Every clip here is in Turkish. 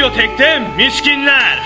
Radyotek'te miskinler.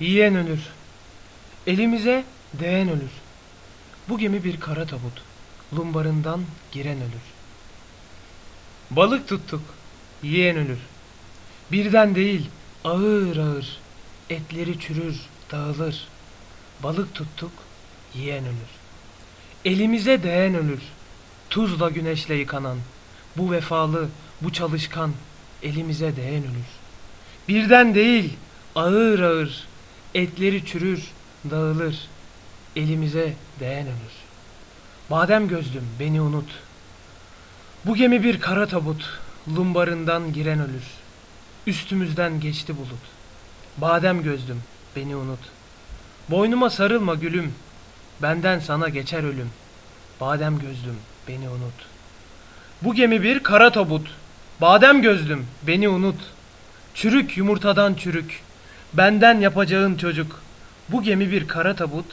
Yiyen ölür. Elimize değen ölür. Bu gemi bir kara tabut. Lumbarından giren ölür. Balık tuttuk. Yiyen ölür. Birden değil, ağır ağır. Etleri çürür, dağılır. Balık tuttuk, yiyen ölür. Elimize değen ölür. Tuzla güneşle yıkanan. Bu vefalı, bu çalışkan elimize değen ölür. Birden değil, ağır ağır, etleri çürür, dağılır, elimize değen ölür. Badem gözlüm beni unut. Bu gemi bir kara tabut, lumbarından giren ölür. Üstümüzden geçti bulut. Badem gözlüm beni unut. Boynuma sarılma gülüm, benden sana geçer ölüm. Badem gözlüm beni unut. Bu gemi bir kara tabut, badem gözlüm beni unut.'' Çürük yumurtadan çürük, benden yapacağın çocuk. Bu gemi bir kara tabut,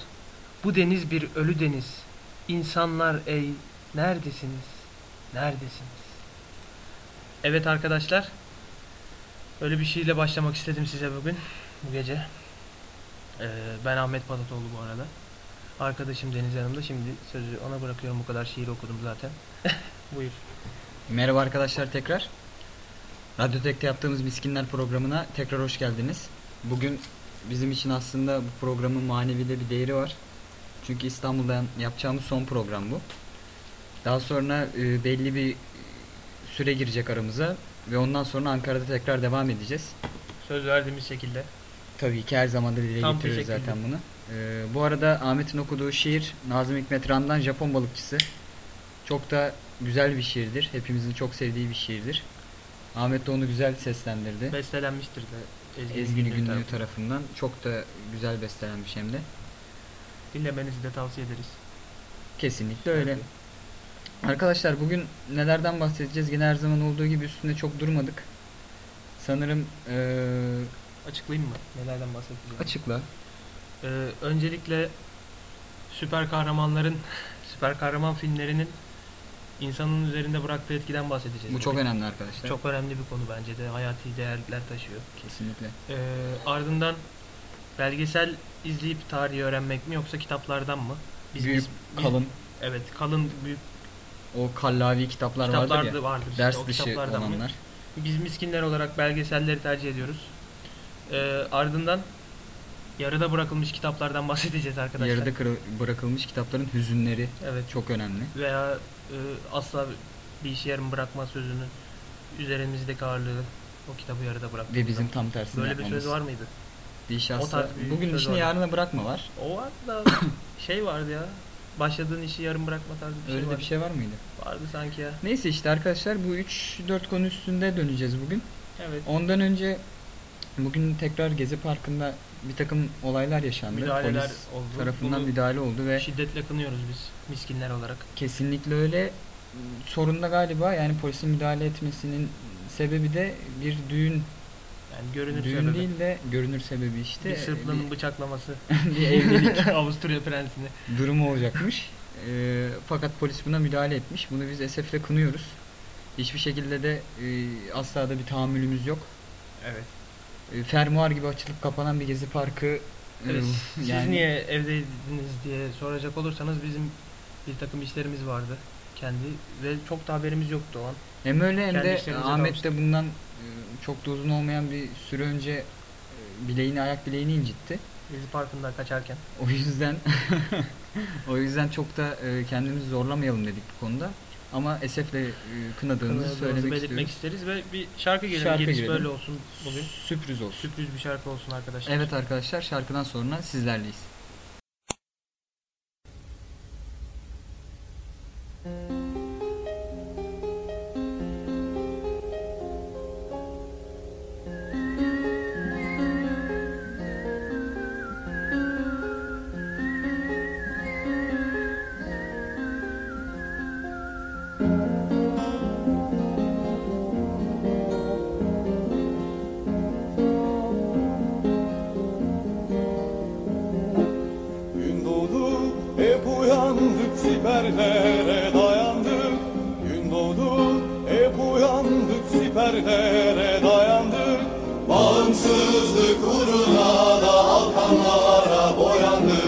bu deniz bir ölü deniz. İnsanlar ey, neredesiniz, neredesiniz? Evet arkadaşlar, öyle bir şeyle başlamak istedim size bugün, bu gece. Ee, ben Ahmet Patatoğlu bu arada. Arkadaşım Deniz yanımda. Şimdi sözü ona bırakıyorum. Bu kadar şiir okudum zaten. Buyur. Merhaba arkadaşlar tekrar. Radyo Tek'te yaptığımız Miskinler programına tekrar hoş geldiniz. Bugün bizim için aslında bu programın manevi de bir değeri var. Çünkü İstanbul'dan yapacağımız son program bu. Daha sonra e, belli bir süre girecek aramıza ve ondan sonra Ankara'da tekrar devam edeceğiz. Söz verdiğimiz şekilde. Tabii ki her zaman da dile Tam getiriyoruz zaten bunu. Ee, bu arada Ahmet'in okuduğu şiir Nazım Hikmet Ran'dan Japon Balıkçısı. Çok da güzel bir şiirdir. Hepimizin çok sevdiği bir şiirdir. Ahmet de onu güzel seslendirdi. Bestelenmiştir de Ezgi, Ezgi Günlüğü tarafından. tarafından. Çok da güzel bestelenmiş hem de. Dinlemenizi de tavsiye ederiz. Kesinlikle öyle. Arkadaşlar bugün nelerden bahsedeceğiz? Yine her zaman olduğu gibi üstünde çok durmadık. Sanırım ee, Açıklayayım mı? Nelerden bahsedeceğim? açıkla. Ee, öncelikle süper kahramanların, süper kahraman filmlerinin insanın üzerinde bıraktığı etkiden bahsedeceğiz. Bu çok bugün. önemli arkadaşlar. Çok önemli bir konu bence de. Hayati değerler taşıyor. Kesinlikle. Ee, ardından belgesel izleyip tarihi öğrenmek mi yoksa kitaplardan mı? Biz, Büyük, biz- biz- kalın, evet kalın büyük o kallavi kitaplar vardır kitaplar ya. da vardır. işte, Ders o dışı kitaplardan mı? olanlar. Biz miskinler olarak belgeselleri tercih ediyoruz. Ee, ardından yarıda bırakılmış kitaplardan bahsedeceğiz arkadaşlar. Yarıda bırakılmış kitapların hüzünleri Evet. çok önemli. Veya asla bir işi yarım bırakma sözünün üzerimizdeki ağırlığı o kitabı yarıda bırakmak. Ve bizim tam tersini Böyle bir söz var mıydı? Bir bir bugün işini var. yarına bırakma var. O var da şey vardı ya. Başladığın işi yarım bırakma tarzı bir Öyle şey de vardı. bir şey var mıydı? Vardı sanki ya. Neyse işte arkadaşlar bu 3-4 konu üstünde döneceğiz bugün. Evet. Ondan önce bugün tekrar Gezi Parkı'nda bir takım olaylar yaşandı. Müdahaleler Polis oldu. tarafından Bunu müdahale oldu ve Şiddetle kınıyoruz biz miskinler olarak. kesinlikle öyle. Sorun da galiba yani polisin müdahale etmesinin sebebi de bir düğün Yani görünür düğün sebebi. değil de görünür sebebi işte bir Sırplı'nın bıçaklaması. bir, bir evlilik Avusturya prensini. durumu olacakmış. Ee, fakat polis buna müdahale etmiş. Bunu biz esefle kınıyoruz. Hiçbir şekilde de e, asla da bir tahammülümüz yok. Evet. E, fermuar gibi açılıp kapanan bir gezi parkı e, Evet, Siz yani niye evdeydiniz diye soracak olursanız bizim bir takım işlerimiz vardı kendi ve çok da haberimiz yoktu o an. hem öyle hem kendi de Ahmet de bundan e, çok da uzun olmayan bir süre önce e, bileğini ayak bileğini incitti. Gezi Parkı'nda kaçarken. O yüzden o yüzden çok da kendimizi zorlamayalım dedik bu konuda. Ama esefle e, kınadığımızı Kınadığımızı söylemek belirtmek istiyoruz. isteriz ve bir şarkı gelelim. Şarkı Giriş girelim. böyle olsun bugün. Sürpriz olsun. Sürpriz bir şarkı olsun arkadaşlar. Evet arkadaşlar şarkıdan sonra sizlerleyiz. Gün siperlere dayandık Gün doğdu hep uyandık siperlere dayandık Bağımsızlık uğruna da halkalara boyandık.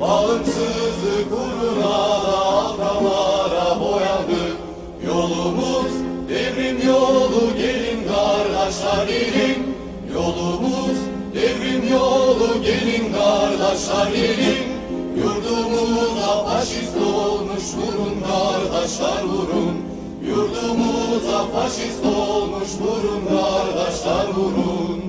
Bağımsızlık uğruna da halkalara boyandık. Yolumuz devrim yolu gelin kardeşler gelin. Yolumuz devrim yolu gelin kardeşler gelin Yurdumuza faşist olmuş vurun kardeşler vurun. Yurdumuza faşist olmuş vurun kardeşler vurun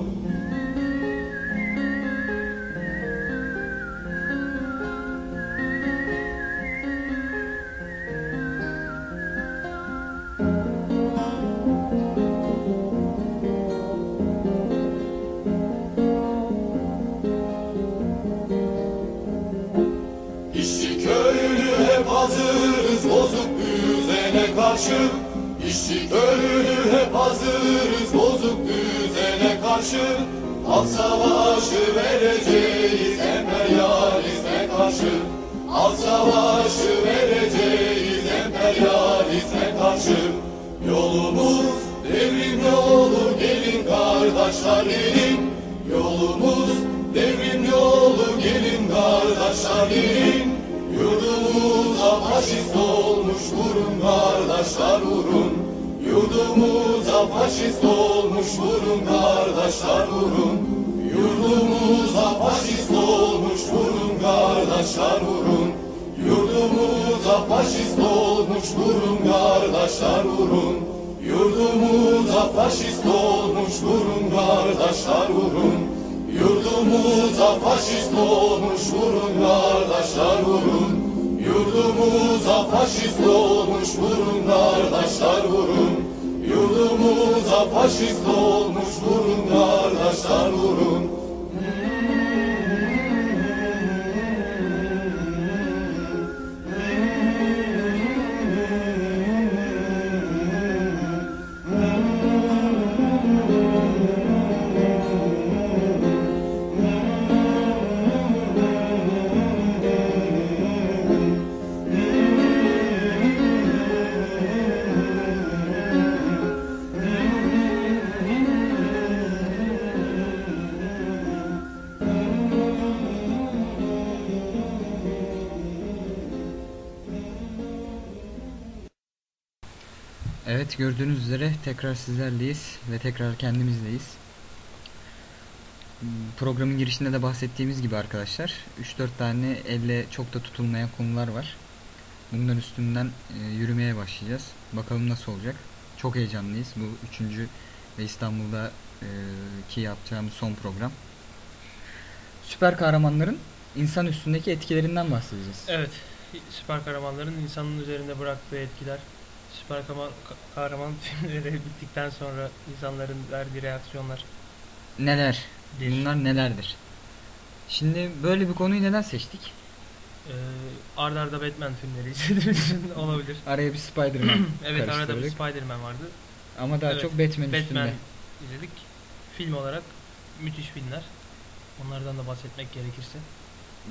karşı. İşçi köylü hep hazırız bozuk düzene karşı. Halk savaşı vereceğiz emperyalizme karşı. Halk savaşı vereceğiz emperyalizme karşı. Yolumuz devrim yolu gelin kardeşler gelin Yolumuz devrim yolu gelin kardeşler gelin Yurdumuza faşist olmuş vurun kardeşler vurun. Yurdumuza faşist olmuş vurun kardeşler vurun. Yurdumuza faşist olmuş vurun kardeşler vurun. Yurdumuza faşist olmuş vurun kardeşler vurun. Yurdumuza faşist olmuş vurun kardeşler vurun Yurdumuza faşist olmuş vurun kardeşler vurun Yurdumuza faşist olmuş vurun kardeşler vurun Yurdumuza faşist olmuş vurun kardeşler vurun Evet gördüğünüz üzere tekrar sizlerleyiz ve tekrar kendimizdeyiz. Hmm, Programın girişinde de bahsettiğimiz gibi arkadaşlar 3-4 tane elle çok da tutulmayan konular var. Bunların üstünden e, yürümeye başlayacağız. Bakalım nasıl olacak. Çok heyecanlıyız. Bu üçüncü ve İstanbul'da e, yapacağımız son program. Süper kahramanların insan üstündeki etkilerinden bahsedeceğiz. Evet. Süper kahramanların insanın üzerinde bıraktığı etkiler. Süper kahraman, kahraman filmleri bittikten sonra insanların verdiği reaksiyonlar. Neler? Bir. Bunlar nelerdir? Şimdi böyle bir konuyu neden seçtik? Ee, arda arda Batman filmleri izlediğimiz için olabilir. Araya bir Spider-Man evet arada bir. Spider-Man vardı. Ama daha Evet, çok Batman, Batman üstünde. izledik. Film olarak müthiş filmler. Onlardan da bahsetmek gerekirse.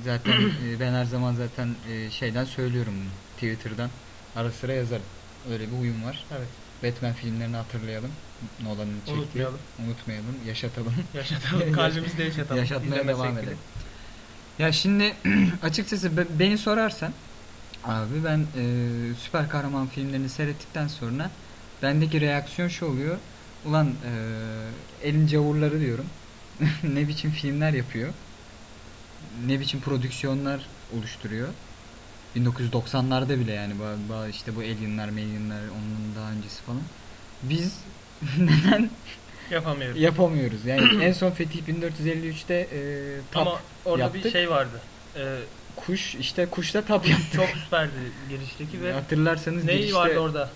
Zaten e, ben her zaman zaten e, şeyden söylüyorum bunu. Twitter'dan ara sıra yazarım. Öyle bir uyum var. Evet. Batman filmlerini hatırlayalım. Nolan'ın çektiği. Unutmayalım. Unutmayalım. Yaşatalım. Yaşatalım. Kalbimizde yaşatalım. Yaşatmaya İzlemesek devam edelim. Ya şimdi açıkçası be- beni sorarsan abi ben e, süper kahraman filmlerini seyrettikten sonra bendeki reaksiyon şu oluyor. Ulan e, elin cavurları diyorum. ne biçim filmler yapıyor. Ne biçim prodüksiyonlar oluşturuyor. 1990'larda bile yani işte bu Alien'lar, Alien'lar onun daha öncesi falan. Biz neden Yapamıyorum. yapamıyoruz? Yani en son Fetih 1453'te e, tap Ama orada bir yaptık. şey vardı. Ee, kuş işte kuşta tap yaptık. çok süperdi girişteki ve Hatırlarsanız neyi girişte vardı orada?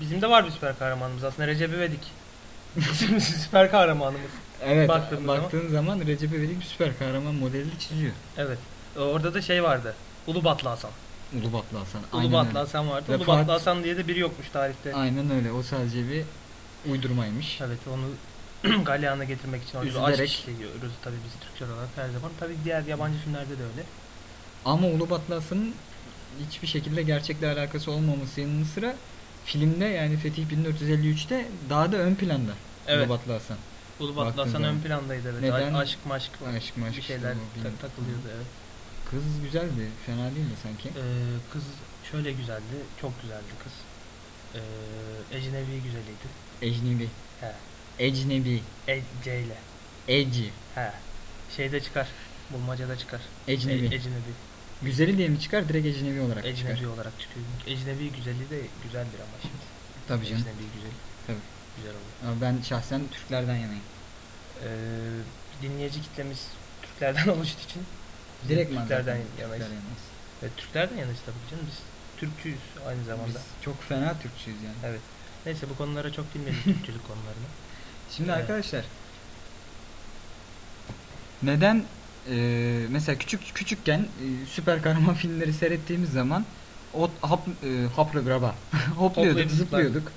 Bizim de var bir süper kahramanımız aslında Recep İvedik. Bizim süper kahramanımız. evet baktığın baktığın, zaman Recep İvedik bir süper kahraman modelini çiziyor. Evet. Orada da şey vardı. Ulubatlı Hasan. Ulubatlı Hasan. Aynen Ulubatlı öyle. Hasan vardı. Ve Ulubatlı Fatih- Hasan diye de biri yokmuş tarihte. Aynen öyle. O sadece bir uydurmaymış. Evet onu galyana getirmek için orada bir Üzülerek. aşk işliyoruz tabii biz Türkler olarak her zaman. Tabii diğer yabancı filmlerde de öyle. Ama Ulubatlı Hasan'ın hiçbir şekilde gerçekle alakası olmaması yanı sıra filmde yani Fetih 1453'te daha da ön planda Evet. Ulubatlı Hasan. Ulubatlı Baktığın Hasan zaman. ön plandaydı evet. Neden? Aşk maşk Aşk maşk bir işte şeyler ta- bilmem. takılıyordu evet. Kız güzeldi. Fena değildi sanki. Ee, kız şöyle güzeldi. Çok güzeldi kız. Ee, ecnebi güzeliydi. Ecnebi. He. Ecnebi. E, C ile. Eci. He. Şeyde çıkar. Bulmacada çıkar. Ecnebi. E, ecnebi. Güzeli diye mi çıkar? Direkt ecnebi olarak Ecnebi çıkar. olarak çıkıyor. Ecnebi güzeli de güzeldir ama şimdi. Tabii canım. Ecnebi güzel. Tabii. Güzel olur. Ama ben şahsen Türklerden yanayım. Ee, dinleyici kitlemiz Türklerden oluştuğu için Direkt Türklerden yanayız. Türklerden yanayız. Evet, Türklerden yanayız tabii canım. Biz Türkçüyüz aynı zamanda. Biz çok fena Türkçüyüz yani. Evet. Neyse bu konulara çok girmeyelim Türkçülük konularına. Şimdi Evet. arkadaşlar neden e, mesela küçük küçükken e, süper kahraman filmleri seyrettiğimiz zaman o hap e, haplı graba hopluyorduk, zıplıyorduk.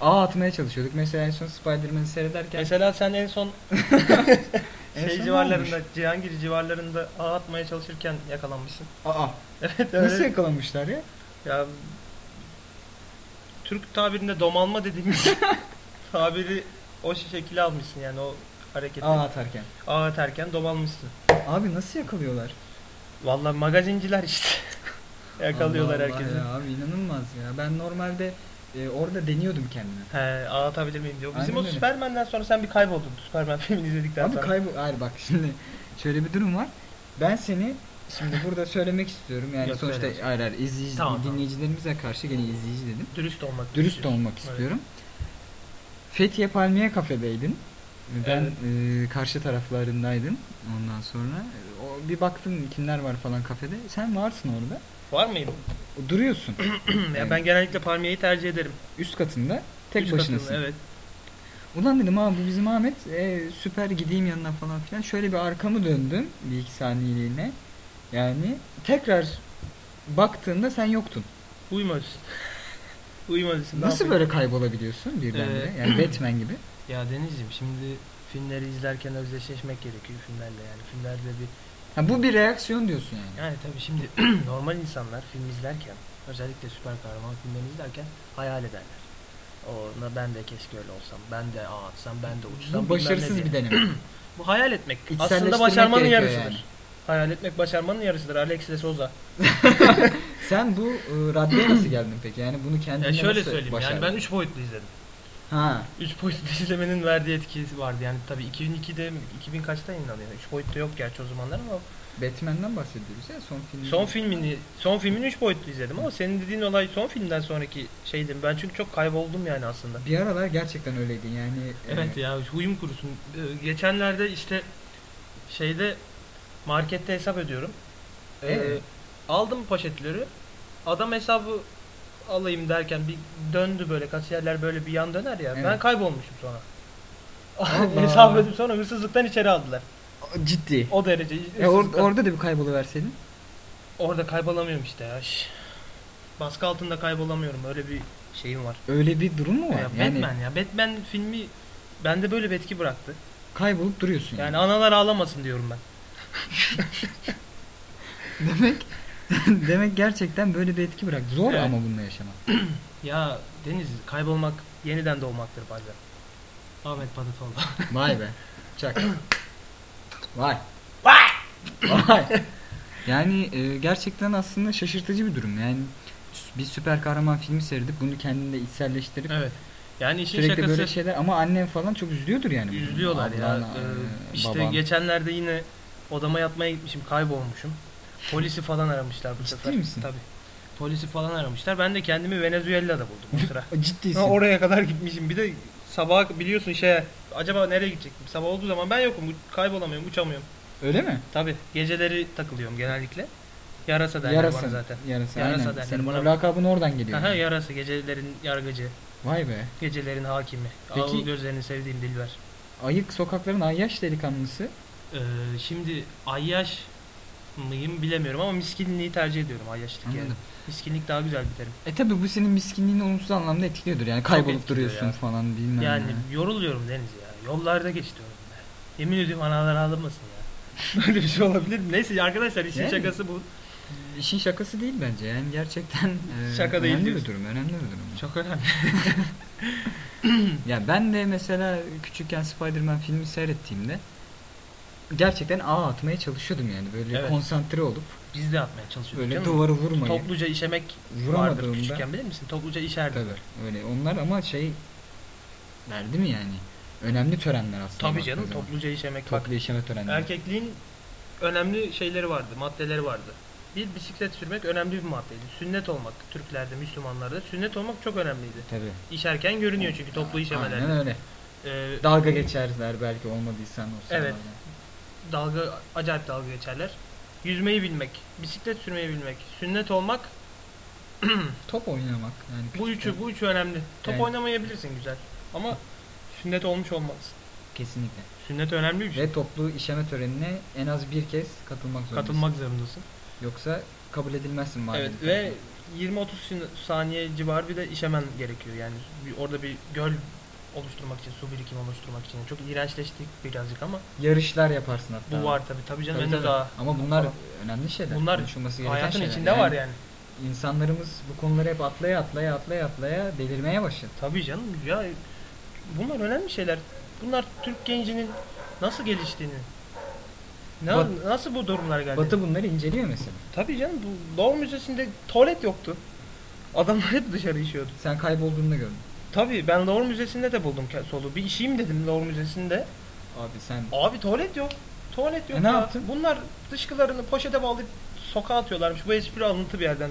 Ağ atmaya çalışıyorduk. Mesela en son Spider-Man'i seyrederken Mesela sen en son En şey son civarlarında, ne Cihangir civarlarında ağ atmaya çalışırken yakalanmışsın. Aa, Evet nasıl öyle. yakalamışlar ya? Ya Türk tabirinde domalma dediğimiz tabiri o şekilde almışsın yani o hareketi. Ağ atarken. Ağ atarken domalmışsın. Abi nasıl yakalıyorlar? Vallahi magazinciler işte. Yakalıyorlar Allah Allah herkesi. Ya, abi inanılmaz ya. Ben normalde e, orada deniyordum kendimi. He, anlatabilir miyim diyor. Bizim Aynen o öyle. Superman'den sonra sen bir kayboldun. Superman filmini izledikten Abi sonra. kaybol... Hayır bak şimdi şöyle bir durum var. Ben seni şimdi burada söylemek istiyorum. Yani Yok, sonuçta söyle. hayır hayır izleyici, Tamam, tamam. dinleyicilerimize karşı gene izleyici dedim. Dürüst olmak Dürüst istiyorsun. olmak Evet. istiyorum. Fethiye Palmiye kafedeydin. Ben e, karşı taraflarındaydım. Ondan sonra e, o bir baktım kimler var falan kafede. Sen varsın orada. Var mıyım? Duruyorsun. ya ben genellikle palmiyeyi tercih ederim. Üst katında tek Üst başınasın. katında, evet. Ulan dedim abi bu bizim Ahmet e, süper gideyim yanına falan filan. Şöyle bir arkamı döndüm bir iki saniyeliğine. Yani tekrar baktığında sen yoktun. Uyumalısın. ne Nasıl yapayım? böyle kaybolabiliyorsun birdenbire? Ee, Yani Batman gibi. Ya Denizciğim şimdi filmleri izlerken özdeşleşmek gerekiyor filmlerle yani. Filmlerde bir Ha, bu bir reaksiyon diyorsun yani. yani tabii şimdi normal insanlar film izlerken özellikle süper kahraman filmlerini izlerken hayal ederler. Ona ben de keşke öyle olsam. Ben de ağ atsam, ben de uçsam. Bu başarısız bir deneme. Bu hayal etmek. Aslında başarmanın yarısıdır. yani. Hayal etmek başarmanın yarısıdır. Alex de Souza. Sen bu e, raddeye nasıl geldin peki? Yani bunu kendinde Ya şöyle nasıl söyleyeyim başardın? yani ben 3 boyutlu izledim. Ha. 3 boyutlu izlemenin verdiği etkisi vardı. Yani tabii 2002'de 2000 kaçta yayınlanıyor? 3 boyutlu yok gerçi o zamanlar ama Batman'den bahsediyoruz ya son film. son filmini son filmini 3 boyutlu izledim ama senin dediğin olay son filmden sonraki şeydi. Ben çünkü çok kayboldum yani aslında. Bir aralar gerçekten öyleydi yani. e, Evet ya huyum kurusun. Ee, Geçenlerde işte şeyde markette hesap ödüyorum. Ee, Evet. aldım poşetleri. Adam hesabı alayım derken bir döndü böyle kasiyerler böyle bir yan döner ya. Ben Evet. kaybolmuşum sonra. Hesap ödedim sonra hırsızlıktan içeri aldılar. Ciddi. O derece. E, or- orada da bir kayboluverseydin. Orada kaybolamıyorum işte ya. Şş. Baskı altında kaybolamıyorum. Öyle bir şeyim var. Öyle bir durum mu var? Ya yani Batman ya. Batman filmi bende böyle bir etki bıraktı. kaybolup duruyorsun. Yani analar ağlamasın diyorum ben. demek demek gerçekten böyle bir etki bırak. Zor Evet. ama bununla yaşamak. Ya Deniz kaybolmak yeniden doğmaktır bazen. Ahmet Padıtoğlu. Vay be. Çak. Vay. Vay. Yani e, gerçekten aslında şaşırtıcı bir durum. Yani bir süper kahraman filmi seyredip bunu kendinde içselleştirip evet. Yani işin sürekli şakası böyle şeyler ama annem falan çok üzülüyordur yani. üzülüyorlar ya. Ablan, Ee, e, işte baban. geçenlerde yine odama yatmaya gitmişim, kaybolmuşum. Polisi falan aramışlar bu Ciddi sefer. misin? Tabii. Polisi falan aramışlar. Ben de kendimi Venezuela'da buldum o sıra. Ciddisin. Ha, oraya kadar gitmişim. Bir de sabah biliyorsun şeye acaba nereye gidecektim? Sabah olduğu zaman ben yokum. Kaybolamıyorum, uçamıyorum. Öyle mi? Tabii. Geceleri takılıyorum genellikle. Yarasa derler Yarasa. bana zaten. Yarasa. Yarasa aynen. derler Senin bana. lakabın oradan geliyor. Aha, yarasa gecelerin yargıcı, Vay be. gecelerin hakimi. Peki- Ağıl gözlerini sevdiğim Dilber. Ayık sokakların ayyaş delikanlısı. Ee, şimdi Ayyaş mıyım bilemiyorum ama miskinliği tercih ediyorum Ayyaşlık yani. Anladım. Miskinlik daha güzel bir terim. E tabi bu senin miskinliğini olumsuz anlamda etkiliyordur. Yani kaybolup etkiliyor duruyorsun ya. falan bilmem Yani ne. yoruluyorum Deniz ya. Yollarda geçiyorum ben. Yemin ediyorum analar ağlamasın ya. Böyle bir şey olabilir mi? Neyse arkadaşlar işin Yani. şakası bu. İşin şakası değil bence. Yani gerçekten e, Şaka değil önemli bir diyorsun. durum. Önemli bir durum. Çok önemli. Ya ben de mesela küçükken Spider-Man filmi seyrettiğimde gerçekten ağ atmaya çalışıyordum yani. Böyle Evet. konsantre olup Biz de atmaya çalışıyorduk böyle canım. duvarı vurmayı. Topluca işemek vardır Vuramadığımda- küçükken bilir misin? Topluca işerdik. Tabii öyle. Onlar ama şey verdi mi yani? Önemli törenler aslında. Tabii baktığın canım zaman. topluca işemek. Bak Toplu işeme törenleri. erkekliğin önemli şeyleri vardı, maddeleri vardı. Bir bisiklet sürmek önemli bir maddeydi. Sünnet olmak Türklerde, Müslümanlarda sünnet olmak çok önemliydi. Tabii. İşerken görünüyor çünkü toplu işemelerde. Aynen öyle. Ee, Dalga geçerler belki olmadıysan o Evet. sıralarda. Dalga acayip dalga geçerler. Yüzmeyi bilmek, bisiklet sürmeyi bilmek, sünnet olmak Top oynamak yani. bu üçü bu üçü önemli. Top Yani- oynamayabilirsin güzel ama sünnet olmuş olmalısın. Kesinlikle. Sünnet önemli bir şey. Ve toplu işeme törenine en az bir kez katılmak zorundasın. Katılmak zorundasın. Yoksa kabul edilmezsin mahallenin Evet ve 20-30 sin- saniye civarı bir de işemen gerekiyor. Yani bir, orada bir göl oluşturmak için, su birikimi oluşturmak için. Çok iğrençleştik birazcık ama Yarışlar yaparsın hatta. bu var tabi. Tabii canım Tabii, tabii. uzağa. Ama bunlar falan. önemli şeyler. Bunlar Konuşulması gereken hayatın şeyler. içinde var yani. İnsanlarımız bu konuları hep atlaya atlaya atlaya atlaya delirmeye başladı. Tabii canım ya bunlar önemli şeyler. Bunlar Türk gencinin nasıl geliştiğini, Ne, Bat- nasıl bu durumlar geldi? Batı bunları inceliyor mesela. Tabii canım bu Louvre Müzesi'nde tuvalet yoktu. Adamlar hep dışarı işiyordu. Sen kaybolduğunda gördün. Tabii ben Louvre Müzesi'nde de buldum solu. Bir işeyim dedim Louvre Müzesi'nde. Abi sen Abi tuvalet yok. Tuvalet yok. E ne ya. yaptın? Bunlar dışkılarını poşete bağlayıp sokağa atıyorlarmış. Bu espri alıntı bir yerden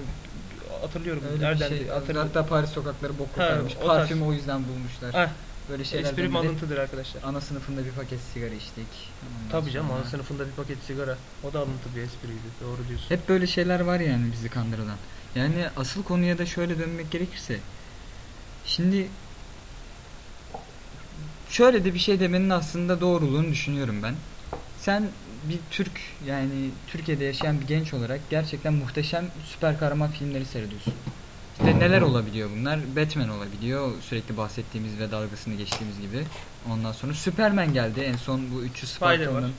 hatırlıyorum. öyle Nereden şey. hatırladım. Hatta Paris sokakları bok kokarmış. o. Parfümü o yüzden bulmuşlar. Heh, Böyle şeylerden esprim biri. alıntıdır arkadaşlar. Ana sınıfında bir paket sigara içtik. Ondan Tabii canım ana sınıfında bir paket sigara. O da alıntı bir espriydi. Doğru diyorsun. Hep böyle şeyler var yani bizi kandıran. Yani asıl konuya da şöyle dönmek gerekirse. Şimdi şöyle de bir şey demenin aslında doğruluğunu düşünüyorum ben. Sen bir Türk yani Türkiye'de yaşayan bir genç olarak gerçekten muhteşem süper kahraman filmleri seyrediyorsun. İşte neler olabiliyor bunlar? Batman olabiliyor. Sürekli bahsettiğimiz ve dalgasını geçtiğimiz gibi. Ondan sonra Superman geldi. En son bu 300 Spider var. Spartalı'nın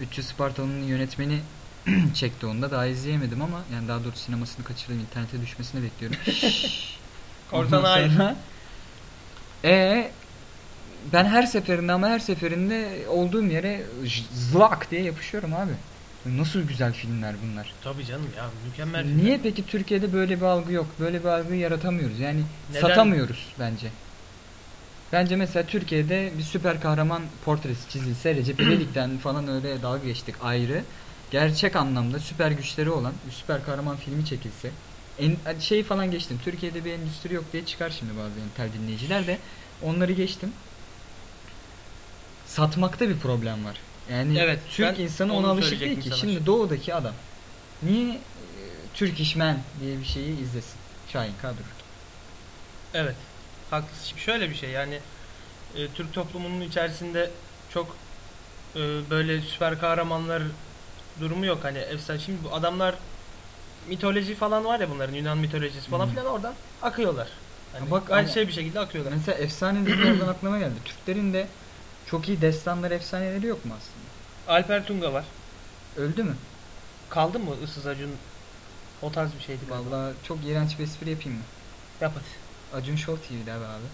300 Spartalı'nın yönetmeni çekti onu da daha izleyemedim ama yani daha doğrusu sinemasını kaçırdım internete düşmesini bekliyorum. Korsan Ondan hayır. sonra- Ee, ben her seferinde ama her seferinde olduğum yere zlak diye yapışıyorum abi. Nasıl güzel filmler bunlar. Tabii canım ya mükemmel. Niye peki Türkiye'de böyle bir algı yok? Böyle bir algı yaratamıyoruz. Yani Neden? satamıyoruz bence. Bence mesela Türkiye'de bir süper kahraman portresi çizilse Recep İvedik'ten falan öyle dalga geçtik ayrı. Gerçek anlamda süper güçleri olan bir süper kahraman filmi çekilse en, şeyi falan geçtim. Türkiye'de bir endüstri yok diye çıkar şimdi bazı entel dinleyiciler de onları geçtim. Satmakta bir problem var. Yani Evet, Türk insanı ona alışık değil ki. sana. Şimdi doğudaki adam niye e, Türk işmen diye bir şeyi izlesin? Şahin Kadro. Evet. Haklısın. Şimdi şöyle bir şey yani e, Türk toplumunun içerisinde çok e, böyle süper kahramanlar durumu yok. Hani efsane. Şimdi bu adamlar mitoloji falan var ya bunların Yunan mitolojisi falan Hı. filan oradan akıyorlar. Hani Ha bak ama- şey bir şekilde akıyorlar. Mesela efsane dizilerden aklıma geldi. Türklerin de çok iyi destanları, efsaneleri yok mu aslında? Alper Tunga var. Öldü mü? Kaldı mı Issız Acun? O tarz bir şeydi galiba. Vallahi çok iğrenç bir espri yapayım mı? Yap hadi. Acun Show TV'de abi. abi.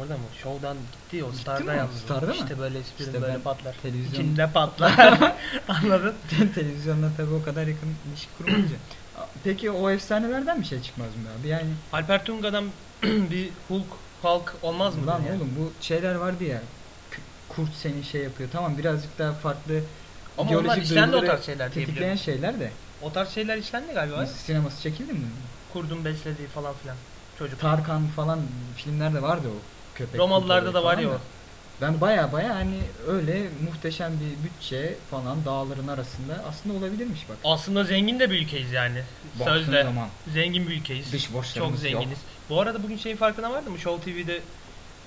Orada mı? Show'dan gitti o. Gitti Star'da mi? yalnız. Star'da mı? İşte böyle esprin İşte böyle patlar. televizyon- İçinde patlar. Anladın? Televizyonla tabii o kadar yakın ilişki kurulunca. Peki o efsanelerden bir şey çıkmaz mı abi? Yani Alper Tunga'dan bir Hulk, Hulk olmaz mı? lan yani? oğlum bu şeyler vardı ya. Kurt seni şey yapıyor. Tamam birazcık daha farklı Ama ideolojik onlar işlendi o tarz şeyler tetikleyen şeyler de. O tarz şeyler işlendi galiba. Nasıl sineması çekildi mi? Kurdun beslediği falan filan. Çocuk. Tarkan falan filmlerde vardı o köpek. Romalılarda da var ya o. Ben baya baya hani öyle muhteşem bir bütçe falan dağların arasında aslında olabilirmiş bak. Aslında zengin de bir ülkeyiz yani. Baktığın Sözde. zaman Zengin bir ülkeyiz. dış Çok borçlarımız zenginiz. yok. Bu arada bugün şeyin farkına vardın mı? Show TV'de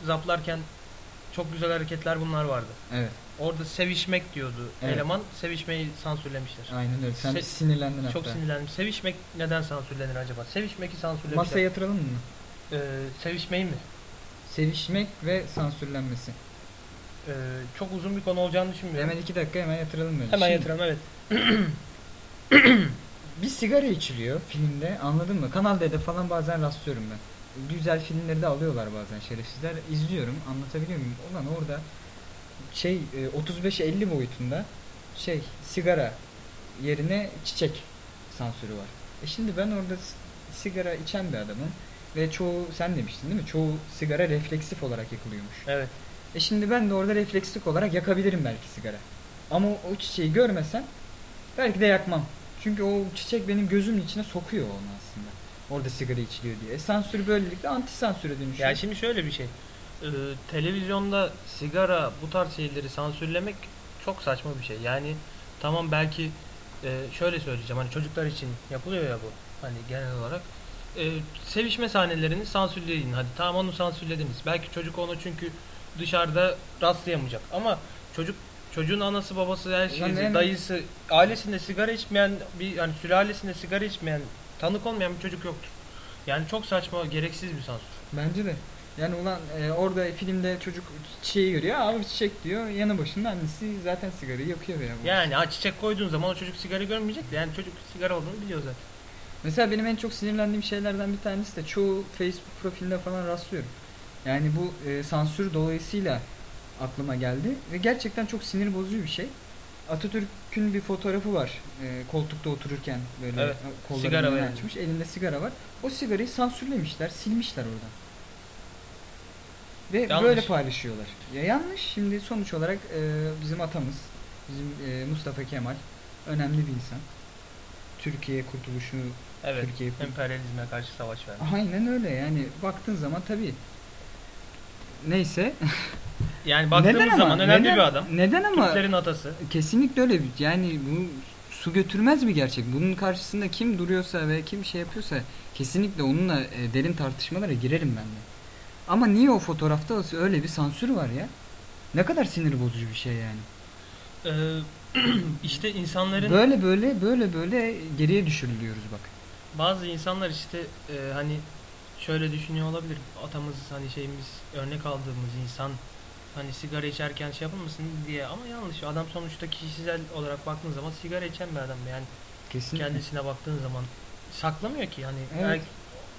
zaplarken çok güzel hareketler bunlar vardı. Evet Orada sevişmek diyordu Evet. eleman. Sevişmeyi sansürlemişler. aynen öyle. Sen Se- sinirlendin hatta. Çok sinirlendim. Sevişmek neden sansürlenir acaba? Sevişmek'i sansürlemişler. Masaya yatıralım mı? Ee, sevişmeyi mi? Sevişmek ve sansürlenmesi. Ee, çok uzun bir konu olacağını düşünmüyorum. Hemen iki dakika hemen yatıralım böyle. Hemen Şimdi, yatıralım evet. Bir sigara içiliyor filmde anladın mı? Kanal D'de falan bazen rastlıyorum ben. Güzel filmleri de alıyorlar bazen şerefsizler. İzliyorum anlatabiliyor muyum? Ulan orada şey e, 35-50 boyutunda şey sigara yerine çiçek sansürü var. E şimdi ben orada sigara içen bir adamım ve çoğu sen demiştin değil mi? Çoğu sigara refleksif olarak yakılıyormuş. Evet. E şimdi ben de orada refleksif olarak yakabilirim belki sigara. Ama o çiçeği görmesem belki de yakmam. Çünkü o çiçek benim gözümün içine sokuyor onu aslında. Orada sigara içiliyor diye. E sansür böylelikle anti sansüre dönüşüyor. Ya şimdi şöyle bir şey. Ee, televizyonda sigara bu tarz şeyleri sansürlemek çok saçma bir şey. Yani tamam belki e, şöyle söyleyeceğim hani çocuklar için yapılıyor ya bu hani genel olarak. E, sevişme sahnelerini sansürleyin. Hadi tamam onu sansürlediniz. Belki çocuk onu çünkü dışarıda rastlayamayacak. Ama çocuk çocuğun anası babası her şeyi en- dayısı ailesinde sigara içmeyen bir hani sülalesinde sigara içmeyen tanık olmayan bir çocuk yoktur. Yani çok saçma gereksiz bir sansür. Bence de. Yani ulan e, orada filmde çocuk çiçeği görüyor. Aa bu çiçek diyor. Yanı başında annesi zaten sigarayı yakıyor ya. Yani ha çiçek koyduğun zaman o çocuk sigara görmeyecek de yani çocuk sigara olduğunu biliyor zaten. Mesela benim en çok sinirlendiğim şeylerden bir tanesi de çoğu Facebook profilinde falan rastlıyorum. Yani bu e, sansür dolayısıyla aklıma geldi ve gerçekten çok sinir bozucu bir şey. Atatürk'ün bir fotoğrafı var. Ee, koltukta otururken böyle Evet, kollarını öne var. açmış. Elinde sigara var. O sigarayı sansürlemişler, silmişler oradan. Ve Yanlış. böyle paylaşıyorlar. Ya yanlış. Şimdi sonuç olarak e, bizim atamız, bizim e, Mustafa Kemal önemli bir insan. Türkiye kurtuluşu Evet. Türkiye Emperyalizme karşı savaş verdi. aynen öyle yani baktığın zaman tabii neyse Yani baktığımız Neden ama? zaman önemli Neden- bir adam. Neden ama Türklerin atası. kesinlikle öyle bir yani bu su götürmez bir gerçek. Bunun karşısında kim duruyorsa ve kim şey yapıyorsa kesinlikle onunla e, derin tartışmalara girerim ben de. Ama niye o fotoğrafta öyle bir sansür var ya? Ne kadar sinir bozucu bir şey yani. Ee, işte insanların Böyle böyle böyle böyle geriye düşürülüyoruz bak. Bazı insanlar işte e, hani şöyle düşünüyor olabilir. Atamız hani şeyimiz örnek aldığımız insan hani sigara içerken şey yapılmasın diye ama yanlış. Adam sonuçta kişisel olarak baktığın zaman sigara içen bir adam yani Kesinlikle. kendisine baktığın zaman saklamıyor ki hani Evet. belki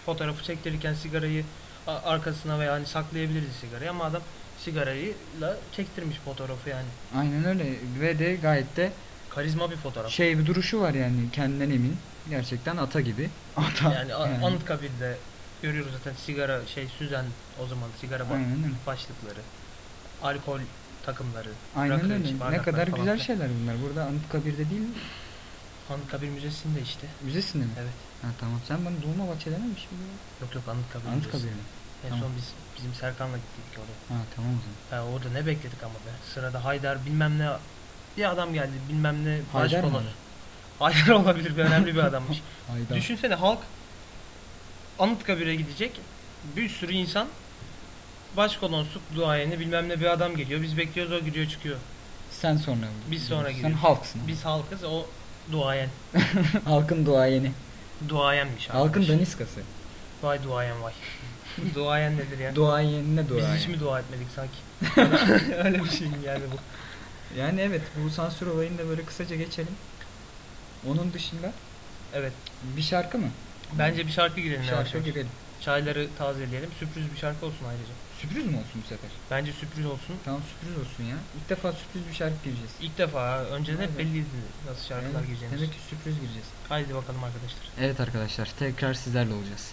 fotoğrafı çektirirken sigarayı arkasına veya hani saklayabiliriz sigarayı ama adam sigarayla çektirmiş fotoğrafı yani. Aynen öyle ve de gayet de Karizma bir fotoğraf. şey bir duruşu var yani kendinden emin. Gerçekten ata gibi. Ata. yani, a- Anıtkabir'de görüyoruz zaten sigara şey süzen o zaman sigara başlıkları, alkol takımları, Aynen rakı, öyle. Ne kadar falan güzel şeyler bunlar. Burada Anıtkabir'de değil Anıtkabir Müzesi'nde işte. müzesinde mi? Evet. Ha tamam. Sen bana Dolmabahçe dememiş miydin? Yok yok Anıtkabir, Anıtkabir Müzesi. mi? En Tamam. son biz bizim Serkan'la gittik oraya. Ha tamam o zaman. Ha, orada ne bekledik ama be. Sırada Haydar bilmem ne bir adam geldi bilmem ne Haydar mı abi? Haydar olabilir bir önemli bir adammış. Hayda. Düşünsene halk Anıtkabir'e gidecek. Bir sürü insan başkolosluk duayeni bilmem ne bir adam geliyor. Biz bekliyoruz o gidiyor çıkıyor. Sen sonra. Biz sonra Sen gidiyoruz. halksın. Biz halkız o duayen. Halkın duayeni. Duayenmiş. Halkın arkadaş. daniskası. Vay duayen vay. duayen nedir ya? Duayenine Biz duayen. hiç mi dua etmedik sanki? Öyle bir şey yani bu. Yani evet bu sansür olayını da böyle kısaca geçelim. Onun dışında Evet. bir şarkı mı? Bence bir şarkı girelim. Bir şarkı yavaş. girelim. Çayları tazeleyelim. Sürpriz bir şarkı olsun ayrıca. Sürpriz mi olsun bu sefer? Bence sürpriz olsun. Tamam sürpriz olsun ya. İlk defa sürpriz bir şarkı gireceğiz. İlk defa ha, önceden hep Evet. belliydi nasıl şarkılar Evet, gireceğimiz. Demek ki sürpriz gireceğiz. Haydi bakalım arkadaşlar. Evet arkadaşlar tekrar sizlerle olacağız.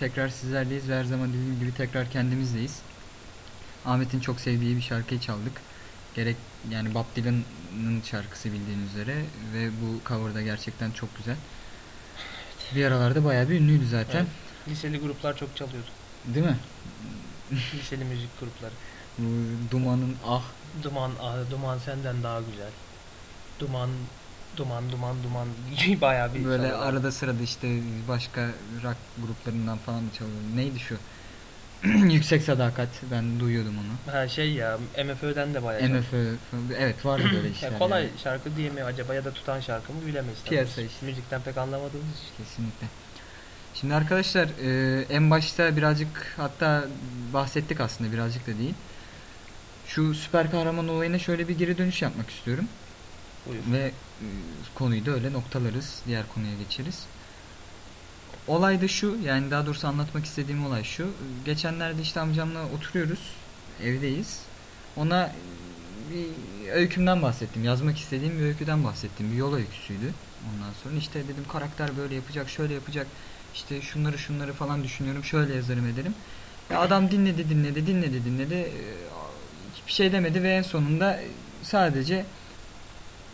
Tekrar sizlerleyiz ve her zaman dediğim gibi tekrar kendimizdeyiz. Ahmet'in çok sevdiği bir şarkıyı çaldık. Gerek yani Bob Dylan'ın şarkısı bildiğiniz üzere ve bu cover da gerçekten çok güzel. Bir aralarda bayağı bir ünlüydü zaten. Evet. Liseli gruplar çok çalıyordu. Değil mi? Liseli müzik grupları. Duman'ın ah Duman, ah, duman senden daha güzel. Duman, duman, duman, duman bayağı bir böyle çalıyorlar. arada sırada işte başka rock gruplarından falan da çalıyor. Neydi şu? Yüksek Sadakat ben duyuyordum onu. Ha şey ya MFÖ'den de bayağı. MFÖ evet vardı böyle işler. Ya kolay yani. şarkı diye mi acaba ya da tutan şarkı mı bilemeyiz. Piyasa işte. Müzikten pek anlamadığımız için. Kesinlikle. Şimdi arkadaşlar e, en başta birazcık hatta bahsettik aslında birazcık da değil. Şu süper kahraman olayına şöyle bir geri dönüş yapmak istiyorum. Buyur. Ve e, konuyu da öyle noktalarız. Diğer konuya geçeriz. Olay da şu yani daha doğrusu anlatmak istediğim olay şu. Geçenlerde işte amcamla oturuyoruz. Evdeyiz. Ona bir öykümden bahsettim. Yazmak istediğim bir öyküden bahsettim. Bir yol öyküsüydü. Ondan sonra işte dedim karakter böyle yapacak, şöyle yapacak. İşte şunları şunları falan düşünüyorum. Şöyle yazarım ederim. Ya adam dinledi dinledi dinledi dinledi. Hiçbir şey demedi ve en sonunda sadece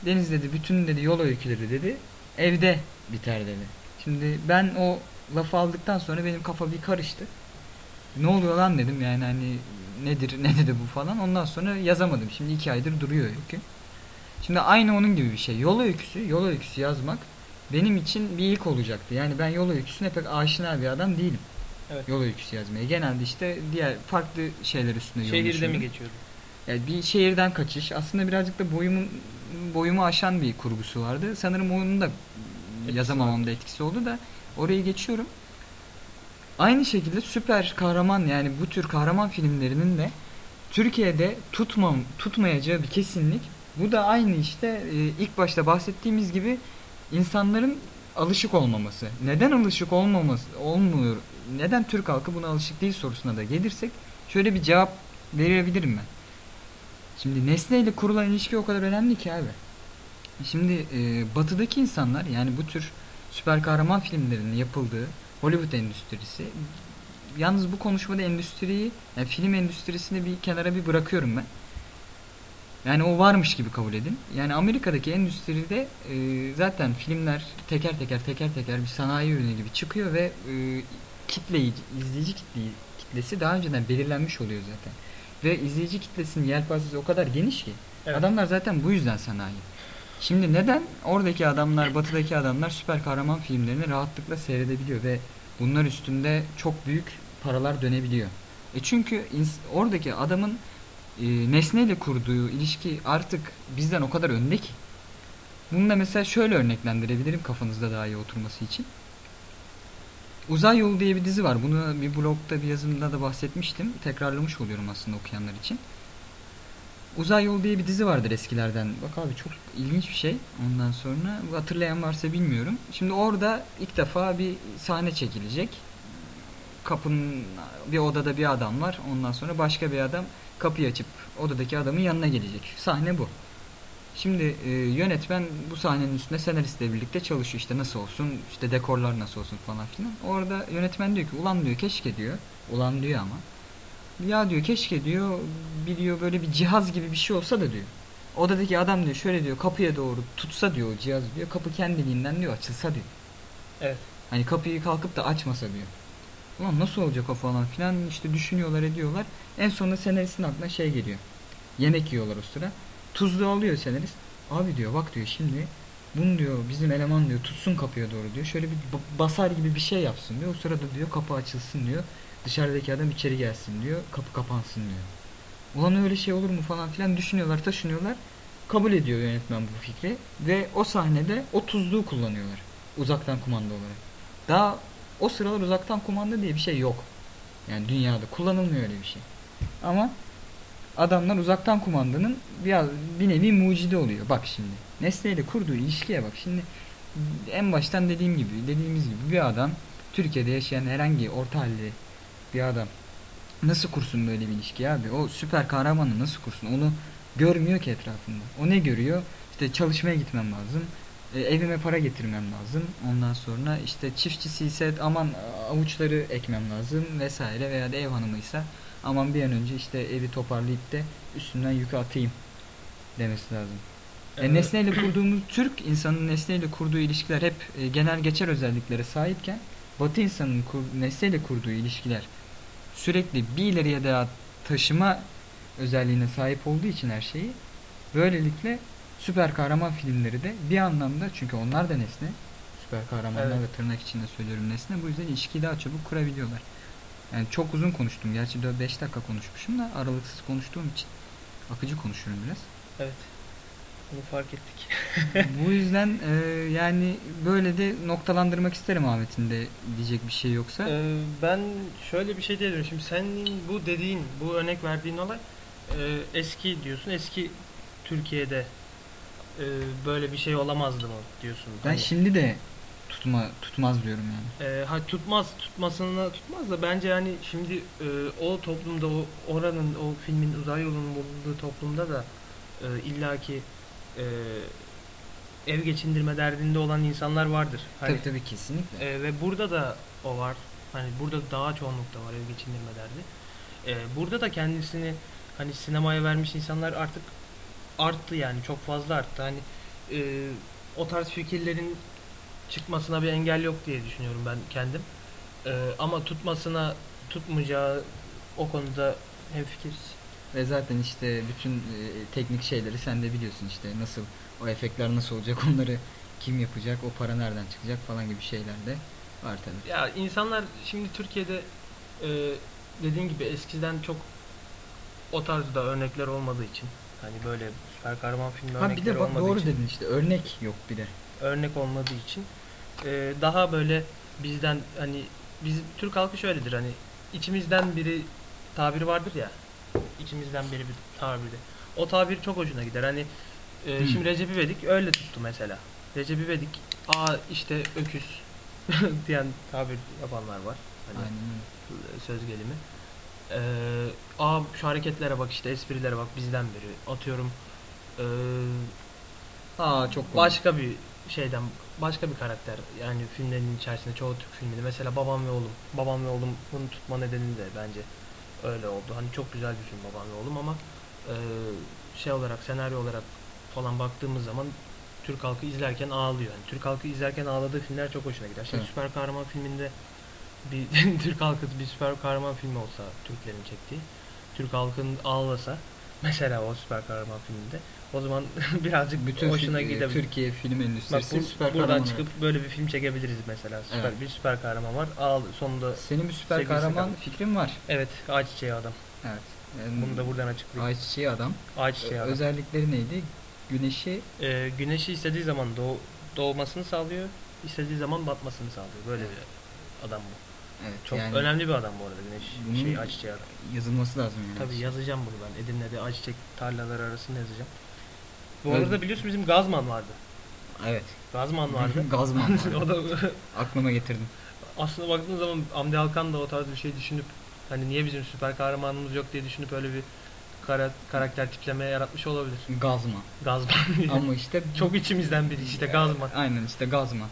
Deniz dedi bütün dedi yol öyküleri dedi evde biter dedi. Şimdi ben o lafı aldıktan sonra benim kafa bir karıştı. Ne oluyor lan dedim yani hani nedir ne dedi bu falan. Ondan sonra yazamadım. Şimdi iki aydır duruyor öykü. Şimdi aynı onun gibi bir şey. Yol öyküsü, yol öyküsü yazmak benim için bir ilk olacaktı. Yani ben yol öyküsüne pek aşina bir adam değilim. Evet. Yol öyküsü yazmaya. Genelde işte diğer farklı şeyler üstünde Şehirde mi geçiyordu? Yani bir şehirden kaçış. Aslında birazcık da boyumun boyumu aşan bir kurgusu vardı. Sanırım onun da yazamamamda etkisi oldu da orayı geçiyorum. Aynı şekilde süper kahraman yani bu tür kahraman filmlerinin de Türkiye'de tutmam tutmayacağı bir kesinlik. Bu da aynı işte e, ilk başta bahsettiğimiz gibi insanların alışık olmaması. Neden alışık olmaması olmuyor? Neden Türk halkı buna alışık değil sorusuna da gelirsek şöyle bir cevap verebilirim ben. Şimdi nesneyle kurulan ilişki o kadar önemli ki abi. Şimdi e, batıdaki insanlar yani bu tür süper kahraman filmlerinin yapıldığı Hollywood endüstrisi yalnız bu konuşmada endüstriyi yani film endüstrisini bir kenara bir bırakıyorum ben. Yani o varmış gibi kabul edin. Yani Amerika'daki endüstride e, zaten filmler teker teker teker teker bir sanayi ürünü gibi çıkıyor ve e, kitleyi, izleyici kitleyi, kitlesi daha önceden belirlenmiş oluyor zaten. Ve izleyici kitlesinin yelpazesi o kadar geniş ki. Evet. Adamlar zaten bu yüzden sanayi. Şimdi neden oradaki adamlar, batıdaki adamlar süper kahraman filmlerini rahatlıkla seyredebiliyor ve bunlar üstünde çok büyük paralar dönebiliyor. E çünkü oradaki adamın e, nesneyle kurduğu ilişki artık bizden o kadar önde ki. Bunu da mesela şöyle örneklendirebilirim kafanızda daha iyi oturması için. Uzay Yolu diye bir dizi var. Bunu bir blogda bir yazımda da bahsetmiştim. Tekrarlamış oluyorum aslında okuyanlar için. Uzay Yolu diye bir dizi vardır eskilerden. Bak abi çok ilginç bir şey. Ondan sonra hatırlayan varsa bilmiyorum. Şimdi orada ilk defa bir sahne çekilecek. Kapının bir odada bir adam var. Ondan sonra başka bir adam kapıyı açıp odadaki adamın yanına gelecek. Sahne bu. Şimdi e, yönetmen bu sahnenin üstünde senaristle birlikte çalışıyor. İşte nasıl olsun, işte dekorlar nasıl olsun falan filan. Orada yönetmen diyor ki ulan diyor keşke diyor. Ulan diyor ama. Ya diyor keşke diyor bir diyor böyle bir cihaz gibi bir şey olsa da diyor. Odadaki adam diyor şöyle diyor kapıya doğru tutsa diyor o cihaz diyor. Kapı kendiliğinden diyor açılsa diyor. Evet. Hani kapıyı kalkıp da açmasa diyor. Ulan nasıl olacak o falan filan işte düşünüyorlar ediyorlar. En sonunda senaristin aklına şey geliyor. Yemek yiyorlar o sıra. Tuzlu alıyor senarist. Abi diyor bak diyor şimdi bunu diyor bizim eleman diyor tutsun kapıya doğru diyor. Şöyle bir ba- basar gibi bir şey yapsın diyor. O sırada diyor kapı açılsın diyor. Dışarıdaki adam içeri gelsin diyor. Kapı kapansın diyor. Ulan öyle şey olur mu falan filan düşünüyorlar taşınıyorlar. Kabul ediyor yönetmen bu fikri. Ve o sahnede o tuzluğu kullanıyorlar. Uzaktan kumanda olarak. Daha o sıralar uzaktan kumanda diye bir şey yok. Yani dünyada kullanılmıyor öyle bir şey. Ama adamlar uzaktan kumandanın bir, bir nevi mucidi oluyor. Bak şimdi. Nesneyle kurduğu ilişkiye bak. Şimdi en baştan dediğim gibi, dediğimiz gibi bir adam Türkiye'de yaşayan herhangi orta halli bir adam nasıl kursun böyle bir ilişki abi? O süper kahramanı nasıl kursun? Onu görmüyor ki etrafında. O ne görüyor? İşte çalışmaya gitmem lazım. e, evime para getirmem lazım. Ondan sonra işte çiftçisi ise aman avuçları ekmem lazım vesaire veya da ev hanımıysa aman bir an önce işte evi toparlayıp da üstünden yükü atayım demesi lazım. E, Evet. nesneyle kurduğumuz Türk insanın nesneyle kurduğu ilişkiler hep e, genel geçer özelliklere sahipken Batı insanının kur, nesneyle kurduğu ilişkiler sürekli bir ileriye daha taşıma özelliğine sahip olduğu için her şeyi böylelikle süper kahraman filmleri de bir anlamda çünkü onlar da nesne süper kahramanlar Evet. ve tırnak içinde söylüyorum nesne bu yüzden ilişkiyi daha çabuk kurabiliyorlar. Yani çok uzun konuştum. Gerçi 5 dakika konuşmuşum da aralıksız konuştuğum için akıcı konuşuyorum biraz. Evet. Bunu fark ettik. Bu yüzden e, yani böyle de noktalandırmak isterim Ahmet'in de diyecek bir şey yoksa. Ee, ben şöyle bir şey diyebilirim. Şimdi senin bu dediğin, bu örnek verdiğin olay e, eski diyorsun. Eski Türkiye'de e, böyle bir şey olamazdı mı diyorsun. ben Hani, şimdi de tutma tutmaz diyorum yani. e, ha, tutmaz, tutmasına tutmaz da bence yani şimdi e, o toplumda, o oranın, o filmin uzay yolunun bulunduğu toplumda da e, illaki e, ev geçindirme derdinde olan insanlar vardır. Hani, tabii tabii kesinlikle. e, ve burada da o var. Hani burada daha çoğunlukta var ev geçindirme derdi. E, burada da kendisini hani sinemaya vermiş insanlar artık arttı yani çok fazla arttı. Hani e, o tarz fikirlerin çıkmasına bir engel yok diye düşünüyorum ben kendim. E, ama tutmasına tutmayacağı o konuda hemfikiriz. Ve zaten işte bütün e, teknik şeyleri sen de biliyorsun işte nasıl o efektler nasıl olacak onları kim yapacak o para nereden çıkacak falan gibi şeyler de var tabii. Ya insanlar şimdi Türkiye'de e, dediğin gibi eskiden çok o tarzda örnekler olmadığı için hani böyle süper kahraman filmi Ha bir de bak olmadığı doğru için dedin işte örnek yok bir de. örnek olmadığı için e, daha böyle bizden hani biz Türk halkı şöyledir hani içimizden biri tabiri vardır ya içimizden biri bir tabiri. O tabir çok hoşuna gider. Hani e, Hmm. şimdi Recep İvedik öyle tuttu mesela. Recep İvedik aa işte öküz diyen tabir yapanlar var. Hani Aynen söz gelimi. Ee, aa şu hareketlere bak işte esprilere bak bizden biri. Atıyorum ee, Aa çok komik. başka bir şeyden başka bir karakter yani filmlerin içerisinde çoğu Türk filminde mesela Babam ve Oğlum. Babam ve Oğlum bunu tutma nedeni de bence öyle oldu. Hani çok güzel bir film Babam ve Oğlum ama ee, şey olarak senaryo olarak falan baktığımız zaman Türk halkı izlerken ağlıyor. Yani Türk halkı izlerken ağladığı filmler çok hoşuna gider. Şimdi Evet. süper kahraman filminde bir Türk halkı bir süper kahraman filmi olsa Türklerin çektiği Türk halkının ağlasa mesela o süper kahraman filminde o zaman birazcık bütün hoşuna fi- e, gidebilir. Türkiye film Bak endüstrisi bu- süper buradan kahraman çıkıp böyle bir film çekebiliriz mesela. Süper Evet. bir süper kahraman var. Ağl sonunda Senin bir süper kahraman kalmış. fikrin var. evet ağaç çiçeği adam. Evet. Yani Bunu da buradan açıklayayım. Ayçiçeği adam. Ağaç çiçeği adam. Özellikleri neydi? Güneşi Ee, güneşi istediği zaman doğ doğmasını sağlıyor. istediği zaman batmasını sağlıyor. Böyle Evet. bir adam bu. Evet Çok yani önemli bir adam bu arada güneş. Şey ağaç çiçeği adam. yazılması lazım yani. Tabii yazacağım bunu ben. Edirne'de ayçiçek tarlaları arasında yazacağım. Bu Evet. arada biliyorsun bizim Gazman vardı. Evet. Gazman vardı. Gazman vardı. o da Aklıma getirdim. aslında baktığın zaman Hamdi Alkan da o tarz bir şey düşünüp hani niye bizim süper kahramanımız yok diye düşünüp öyle bir kara, karakter tipleme yaratmış olabilir. Gazman. Gazman. Ama işte Çok içimizden biri işte Gazman. Aynen işte Gazman.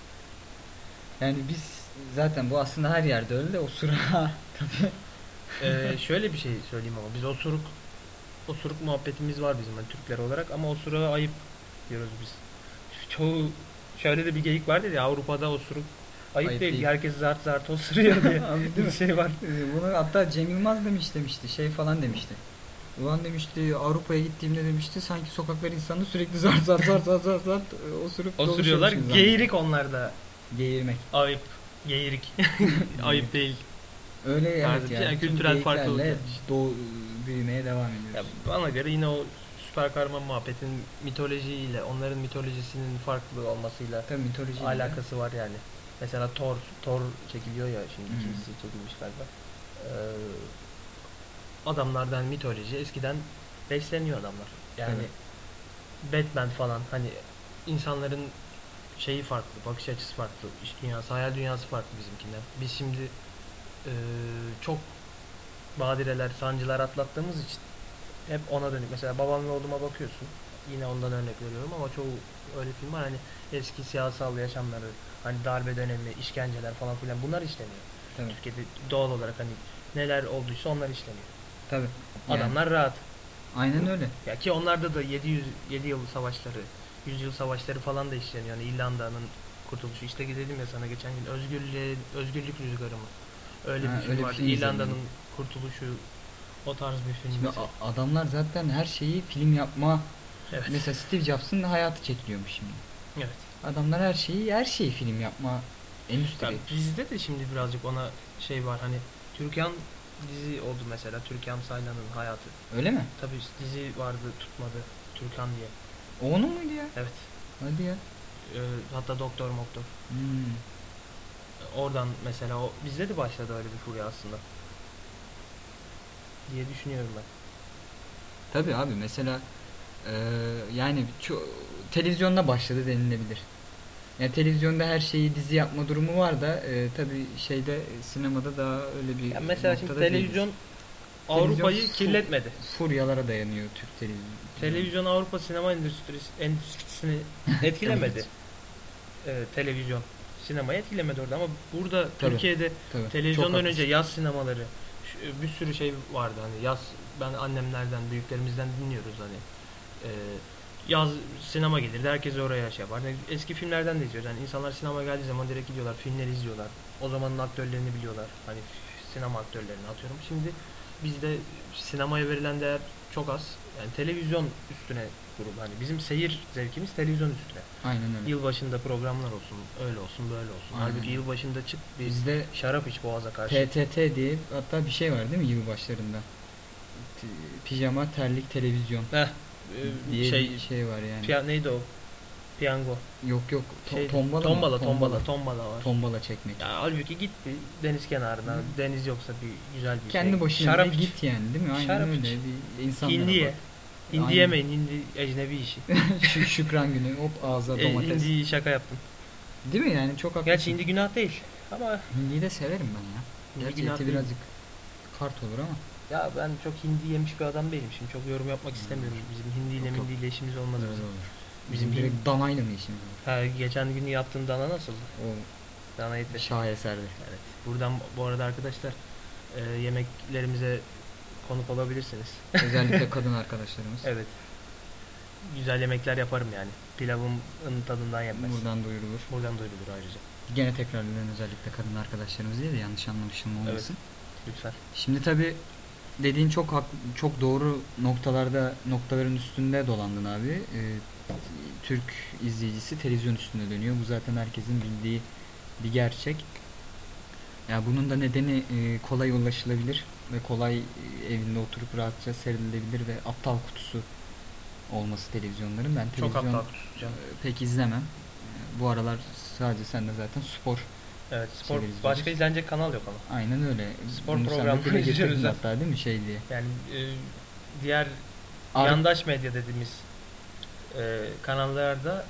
Yani biz zaten bu aslında her yerde öyle de o sıra tabii. Ee, şöyle bir şey söyleyeyim ama biz osuruk osuruk muhabbetimiz var bizim hani Türkler olarak ama osurağı ayıp diyoruz biz. Çoğu şöyle de bir geyik vardır ya Avrupa'da osuruk ayıp, Ayıp değil. değil. Herkes zart zart osuruyor diye bir şey var. Ee, Bunu hatta Cem Yılmaz demiş demişti. Şey falan demişti. Ulan demişti Avrupa'ya gittiğimde demişti sanki sokaklar insanı sürekli zart zart zart zart zart e, osurup Osuruyorlar. Geyirik onlarda. zannediyor. Geğirmek. Ayıp. Geyirik. ayıp değil. Öyle evet yani. yani kültürel farklılık geyiklerle yani. doğu, büyümeye devam Ya ediyoruz. bana göre yine o süper kahraman muhabbetinin mitolojiyle, onların mitolojisinin farklı olmasıyla Tabii mitoloji alakası var yani. Mesela Thor, Thor çekiliyor ya şimdi Hmm. ikincisi çekilmiş galiba. Ee, adamlardan mitoloji eskiden besleniyor adamlar. Yani Batman falan hani insanların şeyi farklı, bakış açısı farklı, iş dünyası, hayal dünyası farklı bizimkinden. Biz şimdi e, çok badireler, sancılar atlattığımız için hep ona dönük. Mesela babam ve oğluma bakıyorsun. Yine ondan örnek veriyorum ama çoğu öyle film var hani eski siyasal yaşamları hani darbe dönemi, işkenceler falan filan bunlar işleniyor. Tabii. Türkiye'de doğal olarak hani neler olduysa onlar işleniyor. Tabii. Yani, Adamlar rahat. aynen öyle. Ya ki onlarda da 700 7 yıl savaşları, 100 yıl savaşları falan da işleniyor. Yani İrlanda'nın kurtuluşu. İşte dedim ya sana geçen gün özgürlüğe, özgürlük rüzgarı mı? Öyle Ha, bir film öyle vardı. film. İrlanda'nın kurtuluşu o tarz bir film. Şimdi mesela. adamlar zaten her şeyi film yapma. Evet. Mesela Steve Jobs'ın da hayatı çekiliyormuş şimdi. Evet. Adamlar her şeyi her şeyi film yapma endüstri. Ya bizde de şimdi birazcık ona şey var hani Türkan dizi oldu mesela Türkan Saylan'ın hayatı. Öyle mi? Tabii dizi vardı tutmadı Türkan diye. O onun muydu ya? Evet. Hadi ya. Ee, hatta Doktor Moktor. Hmm. Oradan mesela o bizde de başladı öyle bir furya aslında. Diye düşünüyorum ben. Tabii abi mesela eee, yani ço- televizyonda başladı denilebilir. Yani televizyonda her şeyi dizi yapma durumu var da eee tabii şeyde e, sinemada daha öyle bir Ya mesela şimdi noktada değiliz. Avrupa'yı kirletmedi. furyalara dayanıyor Türk televizyonu. Televizyon Avrupa sinema endüstrisi endüstrisini etkilemedi. Ee, televizyon sinemayı etkilemedi orada ama burada Tabii, Türkiye'de Tabii. Televizyondan önce yaz sinemaları şu- bir sürü şey vardı hani yaz ben annemlerden büyüklerimizden dinliyoruz hani Ee, yaz sinema gelirdi herkes oraya şey yapar. Hani eski filmlerden de izliyoruz. Yani insanlar sinema geldiği zaman direkt gidiyorlar filmleri izliyorlar. O zamanın aktörlerini biliyorlar. Hani sinema aktörlerini atıyorum. Şimdi bizde sinemaya verilen değer çok az. Yani televizyon üstüne kurulu. Hani bizim seyir zevkimiz televizyon üstüne. Aynen öyle. Yılbaşında programlar olsun, öyle olsun, böyle olsun. Aynen. Halbuki yılbaşında çık Bizde şarap iç boğaza karşı. PTT diye hatta bir şey var değil mi yılbaşlarında? T- Pijama, terlik, televizyon Heh, e, diye şey, bir şey var yani. piya- neydi o? Piyango. Yok yok to- Şey, tombala, mı? tombala, tombala, tombala var. Tombala çekmek. Ya halbuki git bir deniz kenarına, Hı. deniz yoksa bir güzel bir Kendi şey. başına Şarap bile iç. git yani değil mi? Aynen Şarap öyle. iç. Bir insanlara Hindi ye. bak. Hindi yemeyin, hindi ecnebi işi. Şükran günü hop ağza E, domates. hindi şaka yaptım. Değil mi yani çok haklısın. Gerçi hindi günah değil. Ama Hindiyi de severim ben ya. hindi Gerçi eti değil. birazcık kart olur ama. Ya ben çok hindi yemiş bir adam değilim. Şimdi çok yorum yapmak istemiyorum. Bizim hindiyle mindiyle işimiz olmaz Öyle olur. Bizim direkt danayla mı var? Ha, geçen gün yaptığın dana nasıldı? O Dana eti. şaheserdi. Evet. Buradan bu arada arkadaşlar e, yemeklerimize konuk olabilirsiniz. Özellikle kadın arkadaşlarımız. Evet. Güzel yemekler yaparım yani. Pilavımın tadından yenmez. Buradan, Buradan duyurulur. duyurulur ayrıca. Gene tekrarlıyorum özellikle kadın arkadaşlarımız diye de yanlış anlamışım olmasın. Lütfen. Şimdi tabi dediğin çok hak, çok doğru noktalarda noktaların üstünde dolandın abi. Ee, Türk izleyicisi televizyon üstünde dönüyor. Bu zaten herkesin bildiği bir gerçek. Ya bunun da nedeni e, kolay ulaşılabilir ve kolay e, evinde oturup rahatça seyredilebilir ve aptal kutusu olması televizyonların. Ben Çok televizyon aptal tutacağım. e, pek izlemem. Bu aralar sadece sen de zaten spor. Evet spor. Başka izlenecek kanal yok ama. Aynen öyle. Spor getirdin izliyoruz hatta değil mi şey diye. Yani e, diğer Ar- yandaş medya dediğimiz e, kanallarda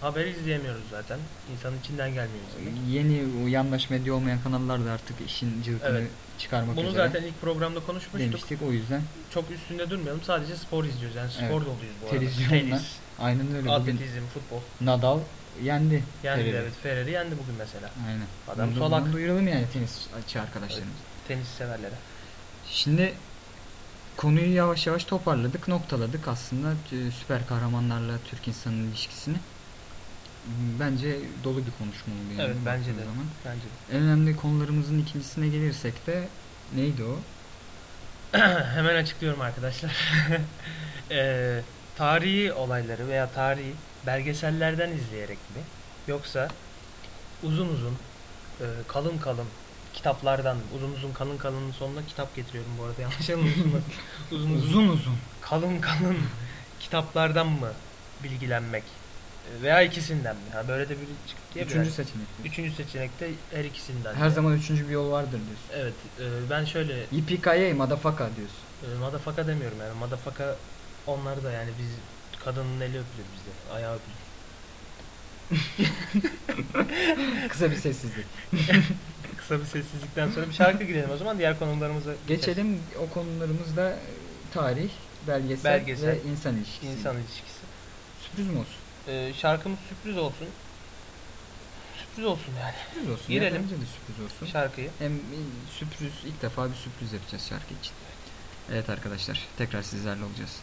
haber izleyemiyoruz zaten. İnsanın içinden gelmiyor izlemek. Yeni o yandaş medya olmayan kanallar da artık işin cılkını Evet. çıkarmak Bunu üzere zaten ilk programda konuşmuştuk. demiştik. O yüzden Çok üstünde durmayalım. Sadece spor izliyoruz. Yani spor Evet. doluyuz bu arada. Televizyonla Tenis, aynen öyle. Atletizm, futbol. Nadal yendi. Yendi Ferrer'i. evet. Ferrari yendi bugün mesela. Aynen. Adam Bunu solak. buradan duyuralım yani tenis açı arkadaşlarımız. Tenis severlere. Şimdi konuyu yavaş yavaş toparladık, noktaladık aslında e, süper kahramanlarla Türk insanının ilişkisini. Bence dolu bir konuşma oldu yani. Evet, bence de. Zaman. Bence de. En önemli konularımızın ikincisine gelirsek de neydi o? Hemen açıklıyorum arkadaşlar. Eee, tarihi olayları veya tarihi belgesellerden izleyerek mi? Yoksa uzun uzun, eee, kalın kalın kitaplardan, uzun uzun kalın kalının sonuna kitap getiriyorum bu arada yanlış anlaşılmasın. uzun uzun Uzun uzun. kalın kalın kitaplardan mı bilgilenmek? Veya ikisinden mi? Ha böyle de biri çıktı diye Üçüncü seçenek. Üçüncü seçenekte her ikisinden. Her de. zaman üçüncü bir yol vardır diyorsun. Evet, e, ben şöyle Yippee motherfucker diyorsun. e, madafaka demiyorum yani. Madafaka onlar da yani biz kadının eli öpülür bizde. Ayağı öpülür. Kısa bir sessizlik. Kısa bir sessizlikten sonra bir şarkı girelim o zaman diğer konularımıza Geçelim o konularımızda tarih, belgesel, Belgesel, ve insan ilişkisi. İnsan ilişkisi. Sürpriz mi olsun? Ee, şarkımız sürpriz olsun. Sürpriz olsun yani Sürpriz olsun. Girelim. Ya, bence de sürpriz olsun. şarkıyı. Hem sürpriz ilk defa bir sürpriz yapacağız şarkı için. Evet arkadaşlar tekrar sizlerle olacağız.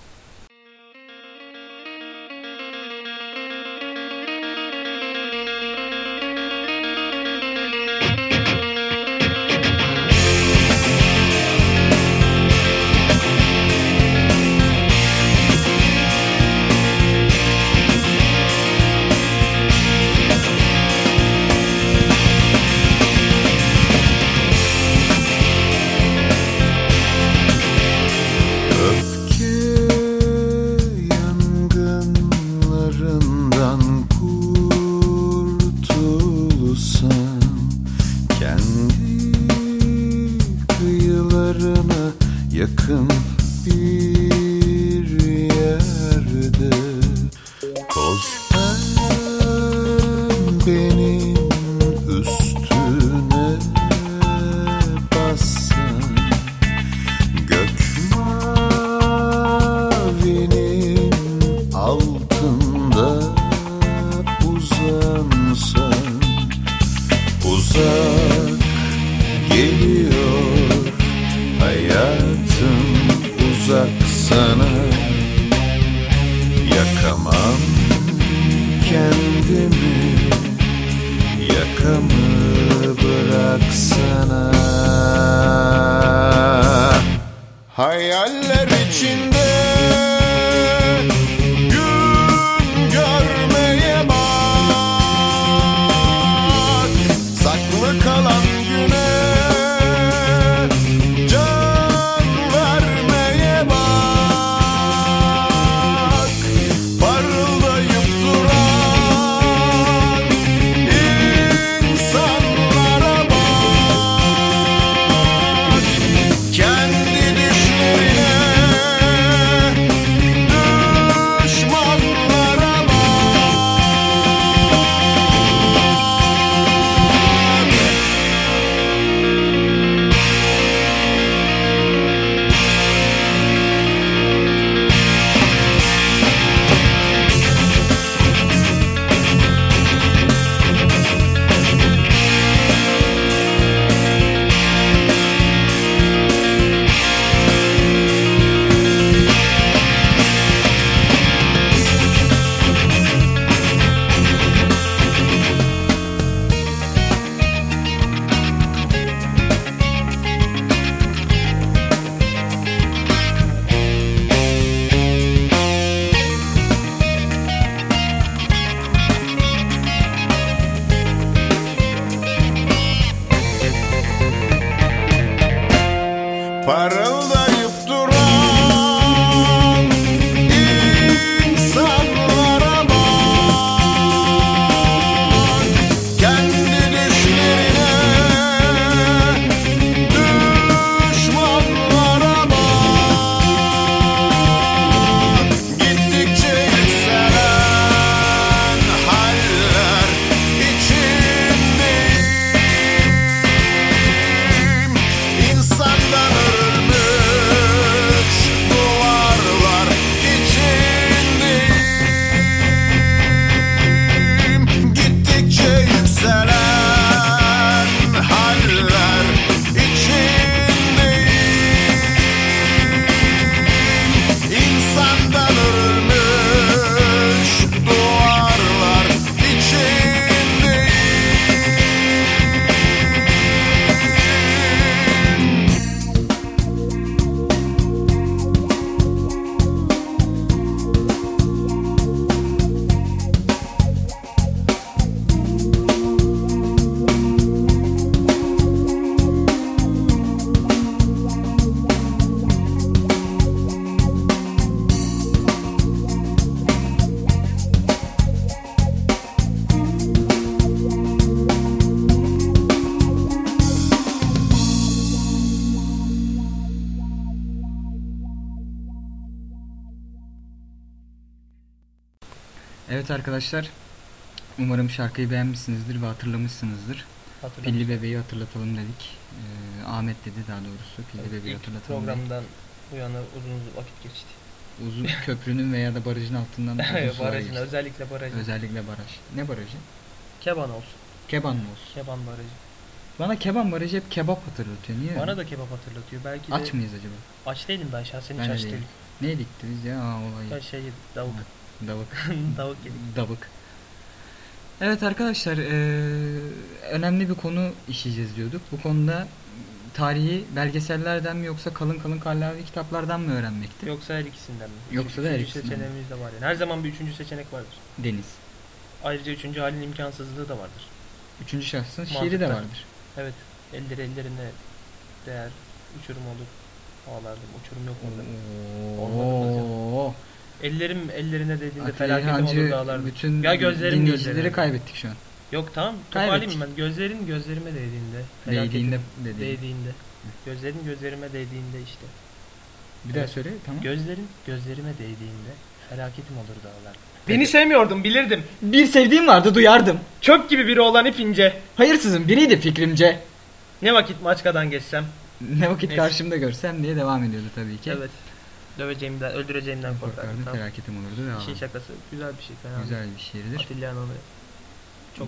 Arkadaşlar umarım şarkıyı beğenmişsinizdir ve hatırlamışsınızdır. Pilli bebeği hatırlatalım dedik. Ee, Ahmet dedi daha doğrusu Pilli bebeği İlk hatırlatalım. dedik. programdan bu yana uzun vakit geçti. uzun köprünün veya da barajın altından uzun barajın özellikle barajın. Özellikle baraj. Ne barajı? Keban olsun. Keban mı olsun? Keban barajı. Bana keban barajı hep kebap hatırlatıyor. Niye? Bana da kebap hatırlatıyor. Belki de Aç mıyız acaba? aç değilim ben şahsen hiç aç değilim. değilim. Ne yedik biz ya? Aa, olayı. Ben şey yedim, davuk. Davuk. davuk yedik. Davuk. Evet arkadaşlar eee, önemli bir konu işleyeceğiz diyorduk. Bu konuda tarihi belgesellerden mi yoksa kalın kalın kallavi kitaplardan mı öğrenmekti? Yoksa her ikisinden mi? Yoksa da her ikisinden mi? seçeneğimiz de var yani. Her zaman bir üçüncü seçenek vardır. Deniz. Ayrıca üçüncü halin imkansızlığı da vardır. Üçüncü şahsın şiiri Mantıklı. de vardır. Evet. Elleri ellerine değer. Uçurum olur. Ağlardım. Uçurum yok orada. Oo. Ellerim ellerine dediğinde Atilla felaketim İlhancı olur dağlardım. bütün Ya gözlerim dinleyicileri kaybettik şu an. Yok tamam. Toparlayayım ben. Gözlerin gözlerime değdiğinde. felaketim Değdiğinde dedi. Değdiğinde. Gözlerin gözlerime değdiğinde işte. Bir daha söyle tamam. Gözlerin gözlerime değdiğinde felaketim olur dağlardım. Peki. Beni sevmiyordum bilirdim. Bir sevdiğim vardı duyardım. Çöp gibi biri olan ip ince. Hayırsızın biriydi fikrimce. Ne vakit maçkadan geçsem. Ne vakit Neyse. karşımda görsem diye devam ediyordu tabii ki. Evet. Döveceğimden, öldüreceğimden korkardım. Korkardım Tamam. felaketim olurdu. Devam. Şey şakası. Güzel bir şey. Fena Güzel bir şiirdir. Atilla Anan'ı çok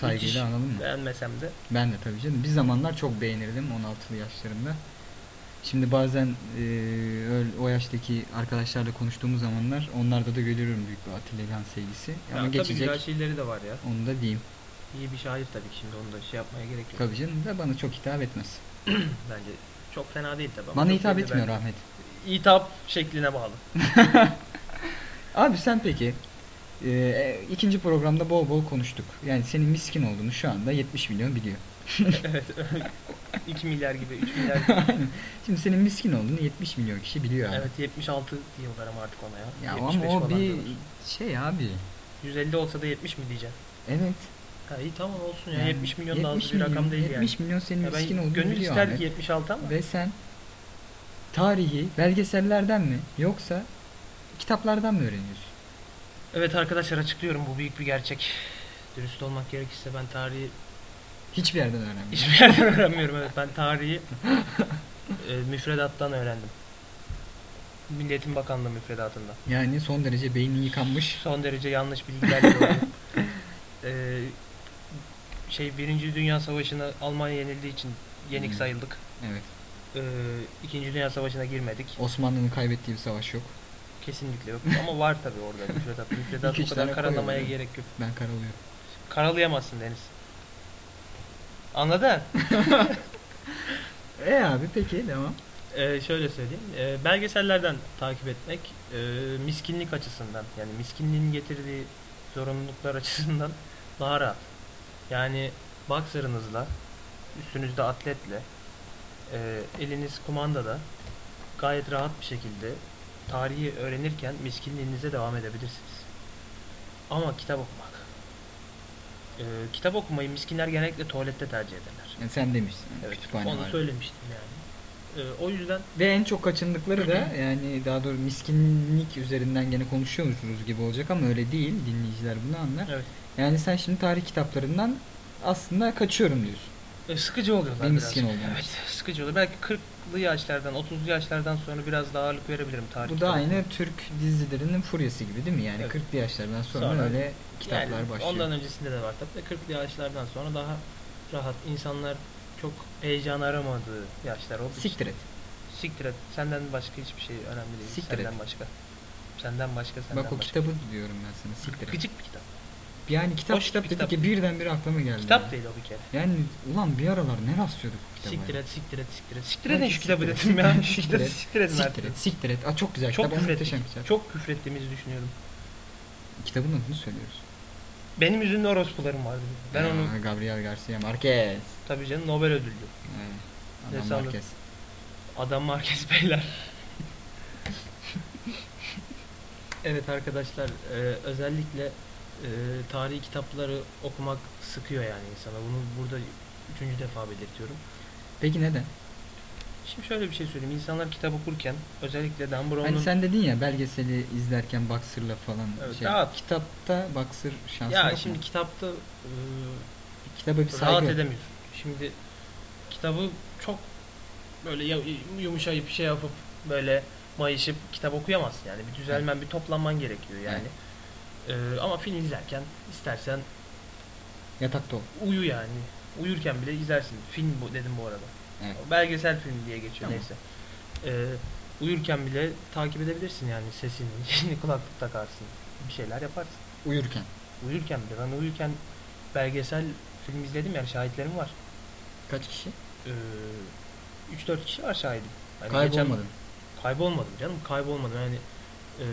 Saygıyla analım mı? beğenmesem de. Ben de tabii canım. Bir zamanlar çok beğenirdim 16'lı yaşlarımda. Şimdi bazen e, öyle- o yaştaki arkadaşlarla konuştuğumuz zamanlar onlarda da görüyorum büyük bir Atilla İlhan sevgisi. Ama Ya, tabii geçecek güzel şeyleri de var ya. onu da diyeyim. İyi bir şair tabii ki şimdi onu da şey yapmaya gerek yok. Tabii canım da bana çok hitap etmez. Bence çok fena değil tabii. ama Bana hitap etmiyor ben- Ahmet. Hitap şekline bağlı. Abi sen peki e, ikinci programda bol bol konuştuk. Yani senin miskin olduğunu şu anda 70 milyon biliyor. evet. 2 milyar gibi, 3 milyar gibi. Şimdi senin miskin olduğunu 70 milyon kişi biliyor abi. evet 76 diyorlar ama artık ona ya. Ya 75 ama o bir diyorlar. şey abi. 150 olsa da 70 mi diyeceksin? Evet. Ha iyi tamam olsun ya. Yani 70 milyon da az 70 bir rakam değil yani. 70 milyon senin Ya miskin olduğunu gönül biliyor isterdi Ahmet. ki 76 ama Ve sen tarihi belgesellerden mi yoksa kitaplardan mı öğreniyorsun? Evet arkadaşlar açıklıyorum bu büyük bir gerçek. Dürüst olmak gerekirse ben tarihi Hiçbir yerden öğrenmiyorsun. hiçbir yerden öğrenmiyorum. Evet ben tarihi e, müfredattan öğrendim. Milliyetin Bakanlığı müfredatından. Yani son derece beynin yıkanmış. Son derece yanlış bilgilerle dolu. Ee, şey Birinci Dünya Savaşı'na Almanya yenildiği için yenik Hmm. sayıldık. Evet. Ee, İkinci Dünya Savaşı'na girmedik. Osmanlı'nın kaybettiği bir savaş yok. Kesinlikle yok. Ama var tabii orada müfredat. Müfredat İki üç kadar karalamaya gerek yok. Ben karalıyorum. Karalayamazsın Deniz. Anladın? E abi peki devam. Ee, şöyle söyleyeyim. Ee, belgesellerden takip etmek e, miskinlik açısından yani miskinliğin getirdiği zorunluluklar açısından daha rahat. Yani boxer'ınızla üstünüzde atletle e, eliniz kumandada gayet rahat bir şekilde tarihi öğrenirken miskinliğinize devam edebilirsiniz. Ama kitap okumak. Ee, kitap okumayı miskinler genellikle tuvalette tercih ederler. Yani sen demişsin. Evet, kütüphane onu var. söylemiştim yani. Ee, o yüzden Ve en çok kaçındıkları da yani daha doğrusu miskinlik üzerinden gene konuşuyormuşuz gibi olacak ama öyle değil. Dinleyiciler bunu anlar. evet, Yani sen şimdi tarih kitaplarından aslında kaçıyorum diyorsun. E, sıkıcı oluyorlar biraz. miskin olduğun Evet, sıkıcı oluyor. Belki 40'lı yaşlardan, 30'lu yaşlardan sonra biraz daha ağırlık verebilirim tarih Bu da kitabına. aynı Türk dizilerinin furyası gibi değil mi? Yani Evet. 40'lı yaşlardan sonra, Sonra- öyle kitaplar yani başlıyor. Ondan öncesinde de var tabii de 40'lı yaşlardan sonra daha rahat. insanlar çok heyecan aramadığı yaşlar için. Siktir et. Siktir et. Senden başka hiçbir şey önemli değil. Siktir senden başka. Senden başka senden Bak o başka. kitabı diyorum ben sana. Siktir et. Gıcık bir kitap. Yani kitap Hoş kitap kitap. ki birdenbire aklıma geldi. Kitap ya. değil o bir kere. Yani ulan bir aralar ne rastlıyorduk bu kitaba? Siktir ya? et, siktir et, siktir et. Siktir edin şu kitabı et, dedim ya. Siktir et, siktir edin Siktir et, siktir et. Aa, çok güzel Çok kitap, muhteşem kitap. Çok küfrettiğimizi düşünüyorum. Kitabın adını söylüyoruz. Benim yüzümde orospularım vardı. Ben Aa, onu Gabriel Garcia Marquez. tabii canım Nobel ödüllü. Ne Adam sandın? Marquez. Adam Marquez Beyler. evet arkadaşlar e, özellikle e, tarihi kitapları okumak sıkıyor yani insana. Bunu burada üçüncü defa belirtiyorum. Peki neden? Şimdi şöyle bir şey söyleyeyim. İnsanlar kitap okurken özellikle Dan Brown'un Hani sen dedin ya belgeseli izlerken Boxer'la falan Evet, şey. rahat. Kitapta Boxer şansı ya şimdi mu? kitapta e, Kitaba bir rahat saygı. edemiyorsun. Şimdi kitabı çok böyle yumuşayıp şey yapıp böyle mayışıp kitap okuyamazsın yani. Bir düzelmen, bir toplanman gerekiyor yani. Ee, ama film izlerken istersen Yatakta ol. uyu yani. Uyurken bile izlersin. Film bu dedim bu arada. Evet. Belgesel film diye geçiyor Tamam. neyse. Ee, uyurken bile takip edebilirsin yani sesini. Şimdi kulaklık takarsın. Bir şeyler yaparsın. Uyurken. Uyurken bile. Ben uyurken belgesel film izledim yani şahitlerim var. Kaç kişi? Ee, 3-4 kişi var şahidim. Kaybolmadın. geçen- Kaybolmadım canım. Kaybolmadım yani. Ee,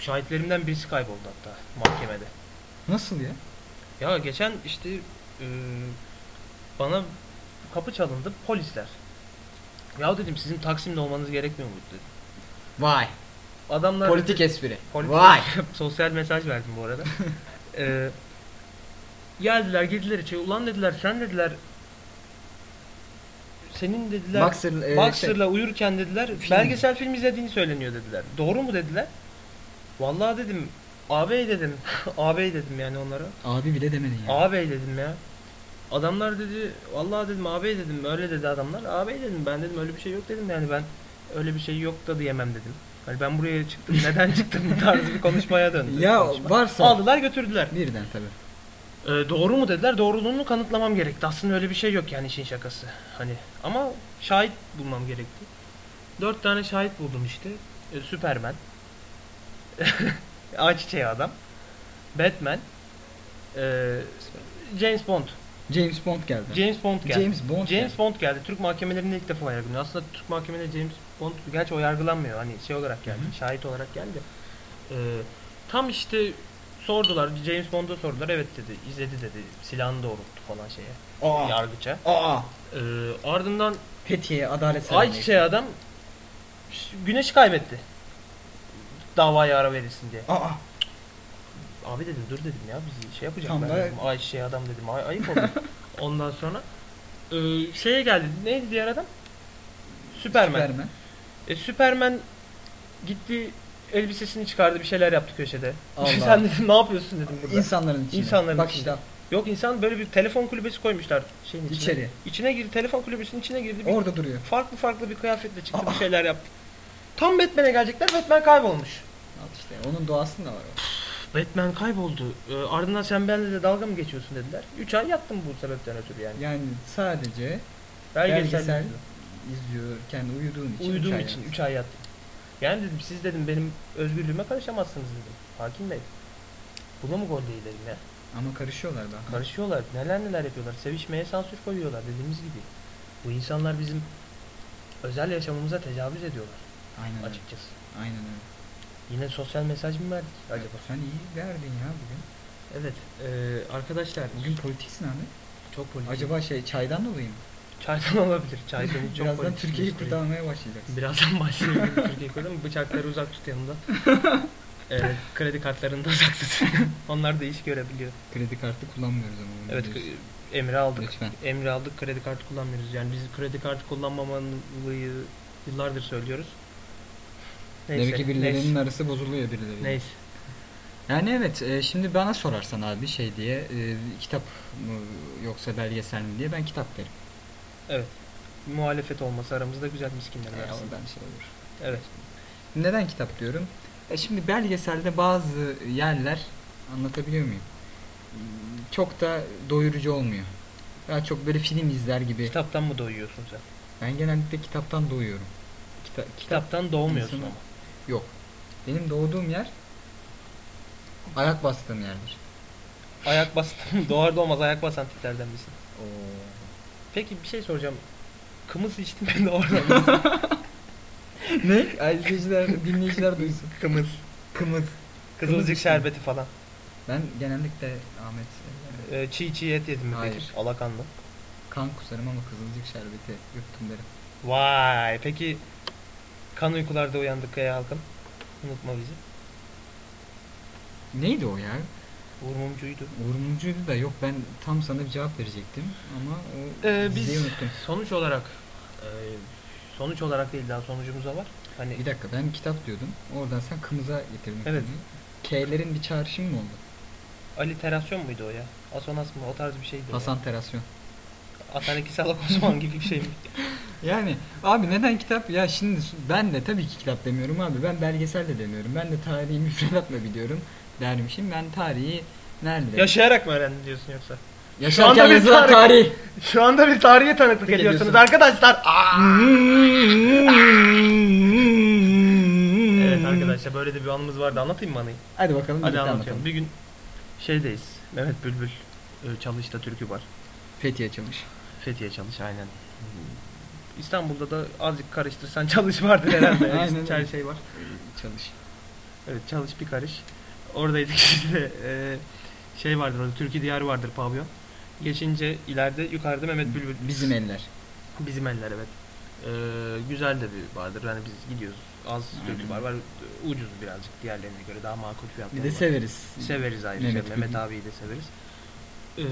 şahitlerimden birisi kayboldu hatta mahkemede. Nasıl ya? Ya geçen işte ee, bana kapı çalındı polisler. Ya dedim sizin Taksim'de olmanız gerekmiyor muydu dedim. Vay. Adamlar Politik espri. Politik- Vay. Sosyal mesaj verdim bu arada. Ee, geldiler girdiler içeri. Ulan dediler sen dediler senin dediler Boxer, e, Boxer'la uyurken dediler Film. belgesel film izlediğini söyleniyor dediler. Doğru mu dediler? Vallahi dedim ağabey dedim. ağabey dedim yani onlara. Abi bile demedin ya. Ağabey dedim ya. Adamlar dedi vallahi dedim ağabey dedim öyle dedi adamlar. Ağabey dedim ben dedim öyle bir şey yok dedim yani ben öyle bir şey yok da diyemem dedim. Hani ben buraya çıktım neden çıktım tarzı bir konuşmaya döndü. Ya konuşma. varsa Aldılar götürdüler. birden tabii. Ee, doğru mu dediler doğruluğunu kanıtlamam gerekti. Aslında öyle bir şey yok yani işin şakası. Hani ama şahit bulmam gerekti. Dört tane şahit buldum işte. Ee, Superman. Ayçiçeği adam. Batman. ee, James Bond. James Bond geldi. James Bond geldi. James Bond James geldi. Bond geldi. Türk mahkemelerinde ilk defa yargılanıyor. Aslında Türk mahkemelerinde James Bond gerçi o yargılanmıyor. Hani şey olarak geldi. Şahit olarak geldi. Ee, tam işte sordular. James Bond'a sordular. Evet dedi. izledi dedi. Silahını doğrulttu falan şeye. Aa. Yargıça. Aa. Ee, ardından Fethiye Adalet Sarayı'nda. Ayçiçeği adam ş- güneşi kaybetti. Davaya ara verilsin diye. Aa. Abi dedim dur dedim ya bizi şey yapacak Tam ben da- dedim. Ayçiçeği adam dedim. Ay, ayıp oldu. Ondan sonra e, şeye geldi. Neydi diğer adam? Süperman. Superman. E, Süperman gitti elbisesini çıkardı bir şeyler yaptı köşede. Allah. Sen dedim ne yapıyorsun dedim burada. İnsanların içinde. İnsanların Bak içinde. işte Yok insan böyle bir telefon kulübesi koymuşlar şeyin içine. İçeri. İçine girdi telefon kulübesinin içine girdi. Bir orada duruyor. farklı farklı bir kıyafetle çıktı bir şeyler yaptı. Tam Batman'e gelecekler Batman kaybolmuş. Al işte onun doğasında var o. Batman kayboldu. E, ardından sen benimle de dalga mı geçiyorsun dediler. 3 ay yattım bu sebepten ötürü yani. Yani sadece Belgesel, belgesel izliyorken uyuduğun için. Uyuduğum için yattın. 3 ay yattım. Yani dedim siz dedim benim özgürlüğüme karışamazsınız dedim. Hakim Bey. Buna mı gol değil dedim ya. Ama karışıyorlar ben. Karışıyorlar. Neler neler yapıyorlar. Sevişmeye sansür koyuyorlar dediğimiz gibi. Bu insanlar bizim özel yaşamımıza tecavüz ediyorlar Aynen öyle. açıkçası. Aynen öyle. Yine sosyal mesaj mı verdik acaba? Sen iyi verdin ya bugün. Evet. eee, arkadaşlar Bugün politiksin abi. çok politik. Acaba şey çaydan dolayı mı? Çaydan olabilir. Çay beni çok Birazdan Türkiye'yi gösteriyor. kurtarmaya başlayacaksın. Birazdan başlayalım Türkiye'yi kurtaralım. Bıçakları uzak tut yanında. Evet, kredi kartlarını da uzak tut. Onlar da iş görebiliyor. Kredi kartı kullanmıyoruz ama. Evet, biliyorsun. emri aldık. Lütfen. Emri aldık, kredi kartı kullanmıyoruz. Yani biz kredi kartı kullanmamalıyı yıllardır söylüyoruz. Demek ki birilerinin neyse, arası bozuluyor birileriyle. neyse. Yani evet e, şimdi bana sorarsan abi şey diye e, kitap mı yoksa belgesel mi diye ben kitap derim. Evet. Muhalefet olması aramızda güzel miskinler E, arasında. oradan şey olur. Evet. Neden kitap diyorum? E şimdi belgeselde bazı yerler anlatabiliyor muyum? Çok da doyurucu olmuyor. Daha çok böyle film izler gibi. Kitaptan mı doyuyorsun sen? Ben genellikle kitaptan doğuyorum. Kita- kitap Kitaptan doğmuyorsun insanı- ama. yok. Benim doğduğum yer ayak bastığım yerdir. Ayak bastın, doğar doğmaz ayak basan tiplerden misin? Peki bir şey soracağım. Kımız içtin mi de oradan? ne? Ay, izleyiciler, dinleyiciler duysun. Kımız. Kımız. Kızılcık içtim. şerbeti falan. Ben genellikle Ahmet e, Ee, çiğ çiğ et yedin mi Hayır. peki? Alakanlı. kan kusarım ama kızılcık şerbeti yuttum derim. Vay peki kan uykularda uyandık ya halkın. Unutma bizi. Neydi o ya? Uğur Mumcu'ydu. Uğur Mumcu'ydu da yok ben tam sana bir cevap verecektim ama o Ee, biz unuttum. sonuç olarak e, sonuç olarak değil daha sonucumuz da var. Hani Bir dakika ben kitap diyordum. Oradan sen kımıza getirdin. Evet. konuyu. K'lerin bir çağrışımı mı oldu? aliterasyon muydu o ya? Asonas mı? O tarz bir şeydi. o ya. Hasan Terasyon. Hasan Ekisal Osman gibi bir şey mi? Yani abi neden kitap? Ya şimdi ben de tabii ki kitap demiyorum abi. Ben belgesel de demiyorum. Ben de tarihi müfredatla biliyorum dermişim. Ben tarihi nerede? Yaşayarak mı öğrendin diyorsun yoksa? Şu Yaşarken anda bir yazılan tarih- tarih. Şu anda bir tarihe tanıklık Peki ediyorsunuz diyorsun. arkadaşlar. Evet arkadaşlar böyle de bir anımız vardı. Anlatayım mı anıyı? Hadi bakalım Hadi anlatıyorum. anlatalım. Bir gün şeydeyiz. Mehmet Bülbül e, Çalış'ta türkü var. Fethiye çalış. Fethiye Çalış aynen. İstanbul'da da azıcık karıştırsan çalış vardır herhalde. Aynen Her şey var. Çalış. Evet çalış bir karış. Oradaydık işte. e, şey vardır orada Türkiye Diyarı vardır pavyon. Geçince ileride yukarıda Mehmet Bülbül. Bizim eller. Bizim eller evet. Ee, güzel de bir vardır. Yani biz gidiyoruz. Az türkü var. var. Ucuz birazcık diğerlerine göre daha makul fiyatlar Bir de var. severiz. Severiz ayrıca. Mehmet Mehmet, abiyi de severiz. Ee,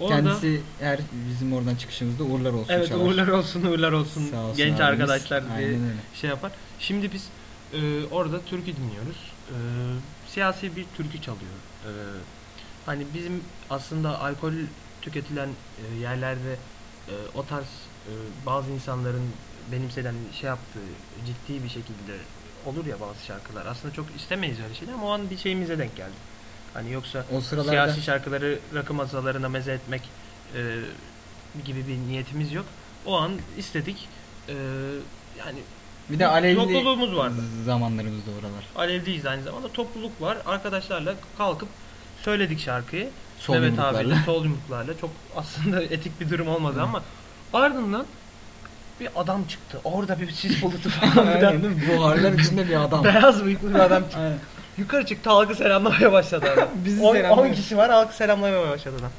orada Kendisi her bizim oradan çıkışımızda uğurlar olsun evet çalar. uğurlar olsun uğurlar olsun Sağ olsun genç abimiz. arkadaşlar diye şey yapar. Şimdi biz e, orada türkü dinliyoruz. E, siyasi bir türkü çalıyor. E, hani bizim aslında alkol tüketilen e, yerlerde e, o tarz e, bazı insanların benimseden şey yaptığı ciddi bir şekilde olur ya bazı şarkılar. Aslında çok istemeyiz öyle şeyler ama o an bir şeyimize denk geldi. Hani yoksa O sıralarda siyasi şarkıları rakı masalarına meze etmek e, gibi bir niyetimiz yok. O an istedik. E, yani bir de alevli Topluluğumuz vardı. zamanlarımızda oralar. Alevliyiz aynı zamanda. Topluluk var. Arkadaşlarla kalkıp söyledik şarkıyı. Sol Mehmet abiyle sol yumruklarla. Çok aslında etik bir durum olmadı ama ardından bir adam çıktı. Orada bir sis bulutu falan Aynen? Buharlar içinde bir adam. Beyaz bıyıklı bir adam çıktı. Aynen. Yukarı çıktı halkı selamlamaya başladı adam. Bizi 10 selamlıyor. kişi var halkı selamlamaya başladı adam.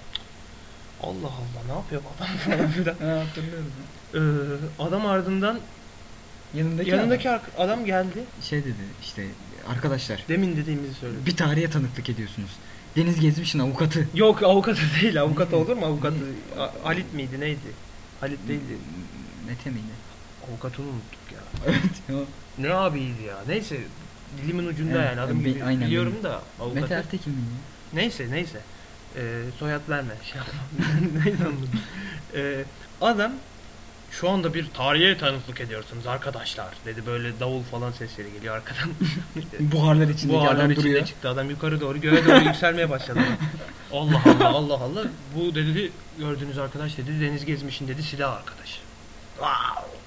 Allah Allah ne yapıyor bu adam falan filan. Ha, hatırlıyorum. Ee, adam ardından Yanındaki, yanındaki ark- adam geldi. adam şey dedi işte arkadaşlar Demin dediğimizi söyledi. bir tarihe tanıklık ediyorsunuz. Deniz Gezmiş'in avukatı. Yok avukatı değil. Avukat olur mu? Avukatı A- Halit miydi neydi? Halit değildi. Mete miydi? Avukatını unuttuk ya. evet. Ne abiydi ya. Neyse dilimin ucunda Evet, yani adım ben- gibi aynen, biliyorum da avukatı. Mete Ertekin miydi? Neyse neyse. Ee, soyad verme. Şey yapma. neyse anladım. Ee, adam şu anda bir tarihe tanıklık ediyorsunuz arkadaşlar dedi böyle davul falan sesleri geliyor arkadan. Buharlar içindeki Bu adam içinde duruyor. çıktı adam yukarı doğru göğe doğru yükselmeye başladı. Allah Allah Allah Allah. Bu dedi gördüğünüz arkadaş dedi deniz gezmişin dedi silah arkadaş. Wow.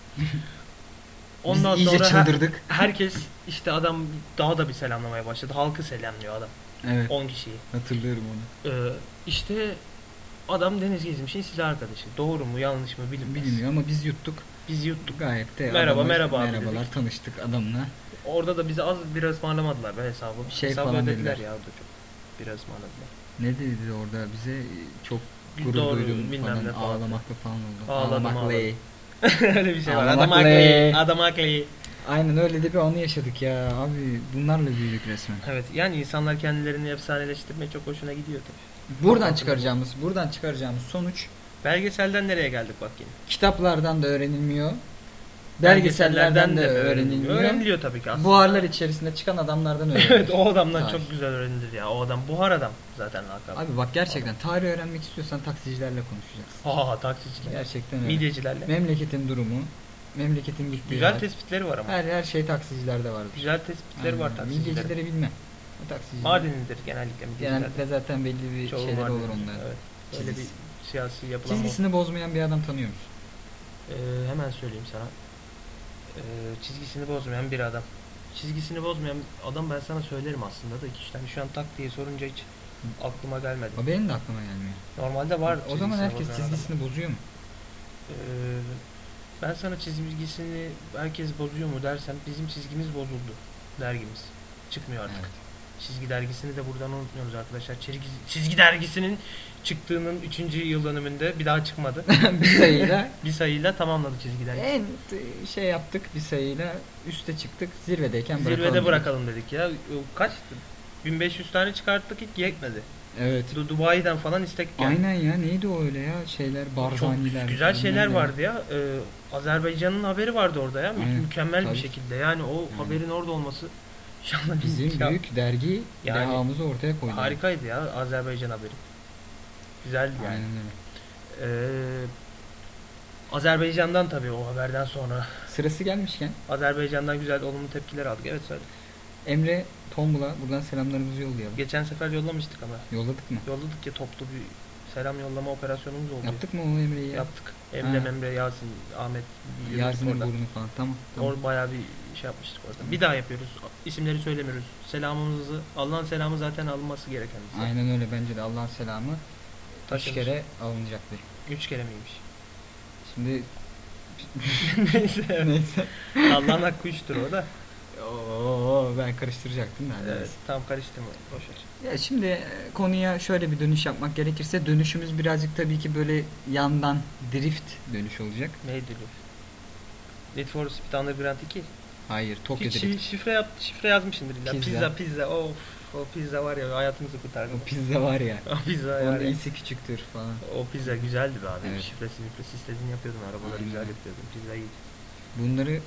Ondan Biz iyice sonra her- çıldırdık. herkes işte adam daha da bir selamlamaya başladı. Halkı selamlıyor adam. Evet 10 kişiyi. hatırlıyorum onu. Ee, işte adam deniz gezmişin silah arkadaşı. Doğru mu yanlış mı bilinmez. Bilmiyor ama biz yuttuk. Biz yuttuk. Gayet de Merhaba, adamla- merhaba abi merhabalar dedik. tanıştık adamla. Orada da bize az bir ısmarlamadılar be hesabı. Şey hesabı falan ödediler dediler. ya orada çok. Bir ısmarladılar. Ne dedi orada bize çok gurur Doğru, duydum falan, ne falan. ağlamaklı falan oldu. Ağladım, Ağlamaklı. ağladım. Öyle bir şey var. Ağlamakla. Adam haklı. Adam haklı. Aynen öyle de bir anı yaşadık ya abi bunlarla büyüdük resmen. Evet yani insanlar kendilerini efsaneleştirmeye çok hoşuna gidiyor tabii. Buradan çıkaracağımız buradan çıkaracağımız sonuç Belgeselden nereye geldik bak yine. kitaplardan da öğrenilmiyor. Belgesellerden de öğrenilmiyor. Öğreniliyor tabii ki aslında. Buharlar içerisinde çıkan adamlardan öğreniyor. Evet o adamdan Tarih. çok güzel öğrenilir ya. O adam buhar adam zaten lakabı. Abi bak gerçekten tarih öğrenmek istiyorsan taksicilerle konuşacaksın. Ha taksiciler. Gerçekten öyle. Midyecilerle. Memleketin durumu, memleketin gittiği Güzel hal. tespitleri var ama. her her şey taksicilerde vardır. Güzel tespitleri var Aynen. taksicilerin. Midyecileri bilmem. Mardinlidir genellikle. Genellikle zaten belli bir Çoğu şeyleri olur onların. Evet. Öyle bir siyasi yapılanma. Çizgisini bozmayan bir adam tanıyor musun? Ee, hemen söyleyeyim sana. Ee, çizgisini bozmayan bir adam. Çizgisini bozmayan adam ben sana söylerim aslında da iki tane şu an tak diye sorunca hiç aklıma gelmedi. O benim de aklıma gelmiyor. Normalde var. o zaman çizgisini herkes bozmayan adam. çizgisini bozuyor mu? Ee, ben sana çizgisini herkes bozuyor mu dersem bizim çizgimiz bozuldu. Dergimiz. Çıkmıyor artık. Evet. Çizgi dergisini de buradan unutmuyoruz arkadaşlar. Çizgi, çizgi dergisinin çıktığının 3. yıl dönümünde bir daha çıkmadı. bir sayıyla bir sayıyla tamamladı çizgi dergisi. en şey yaptık bir sayıyla üste çıktık zirvedeyken bırakalım. Zirvede dedik. bırakalım dedik ya. Kaç? 1500 tane çıkarttık hiç yetmedi. Evet. Du- Dubai'den falan istek geldi. Aynen ya neydi o öyle ya şeyler Çok barzaniler. güzel bilmem şeyler vardı ya. Ee, Azerbaycan'ın haberi vardı orada ya. Mü- Aynen. Mükemmel Tabii. bir şekilde. Yani o haberin orada olması Bizim ya, büyük dergi Yani- dehamızı ortaya koydu. harikaydı ya Azerbaycan haberi. Güzeldi yani. Aynen öyle. Ee, Azerbaycan'dan tabii o haberden sonra. Sırası gelmişken Azerbaycan'dan güzel olumlu tepkiler aldık. Evet söyle. Emre Tombul'a buradan selamlarımızı yollayalım. Geçen sefer yollamıştık ama. Yolladık mı? Yolladık ya toplu bir selam yollama operasyonumuz oldu. Yaptık mı o Emre'yi ya? Yaptık. Emre, Ha. Memre, Yasin, Ahmet. Yasin'in orada. burnu falan. Tamam. tamam. Or bayağı bir şey yapmıştık orada. Bir daha yapıyoruz. İsimleri söylemiyoruz. Selamımızı, Allah'ın selamı zaten alınması gereken bir şey. Aynen öyle bence de Allah'ın selamı üç Taşınır. kere alınacaktı. Üç kere miymiş? Şimdi Neyse. neyse. Allah'ın hakkı üçtür o da. Oo, ben karıştıracaktım da. Evet, neyse. tam karıştırma. Boşver. Ya şimdi e, konuya şöyle bir dönüş yapmak gerekirse dönüşümüz birazcık tabii ki böyle yandan drift dönüş olacak. Neydi bu? Need for Speed Underground 2. Hayır, Tokyo Hiç şi- şifre yap, şifre yazmışsındır illa. Pizza. Pizza. pizza of. O pizza var ya hayatımızı kurtardı. O pizza var ya. O pizza Onun var ya. iyisi küçüktür falan. O pizza güzeldi be abi. Evet. Şifresi şifresi istediğini yapıyordun. Arabaları Aynen. güzel yapıyordun. Pizza iyi. Bunları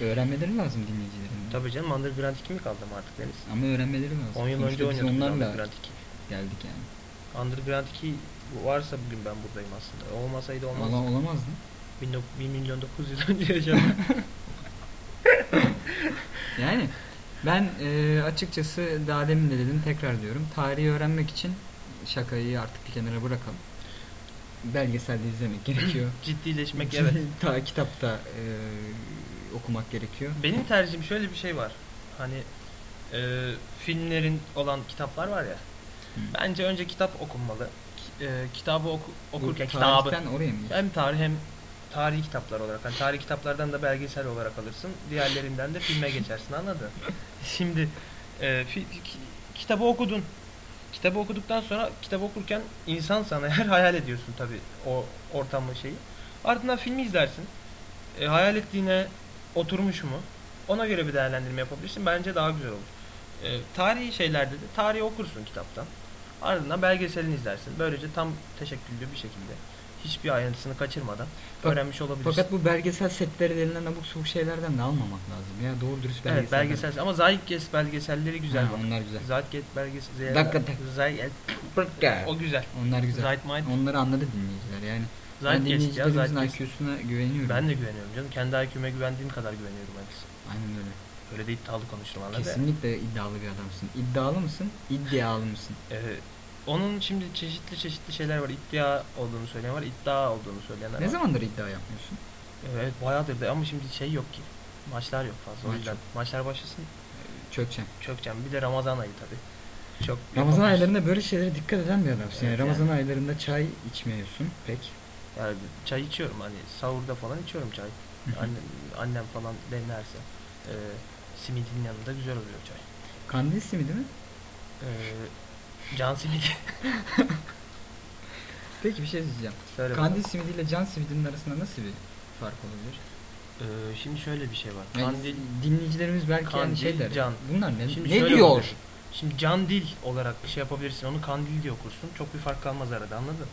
öğrenmeleri lazım dinleyicilerin. Tabii canım Underground 2 mi kaldı mı artık Deniz? Ama öğrenmeleri lazım. 10 yıl önce biz onlarla Underground 2. geldik yani. Underground 2 varsa bugün ben buradayım aslında. Olmasaydı olmaz. Ola, olamazdı. 1 milyon 900 önce yaşadım. Yani ben e, açıkçası daha demin de dedim tekrar diyorum. Tarihi öğrenmek için şakayı artık bir kenara bırakalım. Belgeselde izlemek gerekiyor. Ciddileşmek evet. Ta kitapta e, okumak gerekiyor. Benim tercihim şöyle bir şey var. Hani e, filmlerin olan kitaplar var ya. Hı. Bence önce kitap okunmalı. Ki- e, kitabı oku- okurken Bu kitabı oraya mı? hem tarih hem tarihi kitaplar olarak. Hani tarihi kitaplardan da belgesel olarak alırsın. Diğerlerinden de filme geçersin anladın? Şimdi e, fi- ki- kitabı okudun. Kitabı okuduktan sonra kitabı okurken insan sana eğer hayal ediyorsun tabii o ortamı şeyi. Ardından filmi izlersin. E, hayal ettiğine oturmuş mu? Ona göre bir değerlendirme yapabilirsin. Bence daha güzel olur. E, tarihi şeylerde de tarihi okursun kitaptan. Ardından belgeselini izlersin. Böylece tam teşekküllü bir şekilde hiçbir ayrıntısını kaçırmadan Bak- öğrenmiş olabilirsin. Fakat bu belgesel setleri denilen abuk sabuk şeylerden de almamak lazım. Ya doğru dürüst belgesel. evet belgesel ama Zeitgeist belgeselleri güzel Ha, bak. onlar güzel. Zeitgeist belgesel Dakika, dakika. O güzel. Onlar güzel. Zeitmind Onları anladı dinleyiciler yani. Zeitgeist ya Zeitgeist. IQ'suna güveniyorum. Ben de güveniyorum canım. Kendi IQ'me güvendiğim kadar güveniyorum Alex. Aynen öyle. Öyle de iddialı konuştum anladın? Kesinlikle iddialı bir adamsın. İddialı mısın? İddialı mısın? Ee, onun şimdi çeşitli çeşitli şeyler var. İddia olduğunu söyleyen var, iddia olduğunu söyleyenler Ne var. zamandır iddia yapmıyorsun? Evet bayağıdır da ama şimdi şey yok ki. Maçlar yok fazla o Maç yüzden. yok. Maçlar başlasın Çökçen. çökeceğim. Bir de Ramazan ayı tabi. Çok Ramazan yapamıyorsun. aylarında böyle şeylere dikkat eden bir adamsın. Yani Evet, Ramazan yani. aylarında çay içmiyorsun pek. Yani çay içiyorum hani sahurda falan içiyorum çay. Annem, annem falan demlerse. E, simidin yanında güzel oluyor çay. Kandil simidi mi? E, can simidi. Peki bir şey diyeceğim. Söyle Kandil simidiyle can simidinin arasında nasıl bir fark olabilir? bakalım. E, şimdi şöyle bir şey var. Yani Kandil dinleyicilerimiz belki yani şey der. can. Bunlar ne, Şimdi ne şöyle diyor? olabilir. Şimdi candil olarak bir şey yapabilirsin. Onu kandil diye okursun. Çok bir fark kalmaz arada anladın?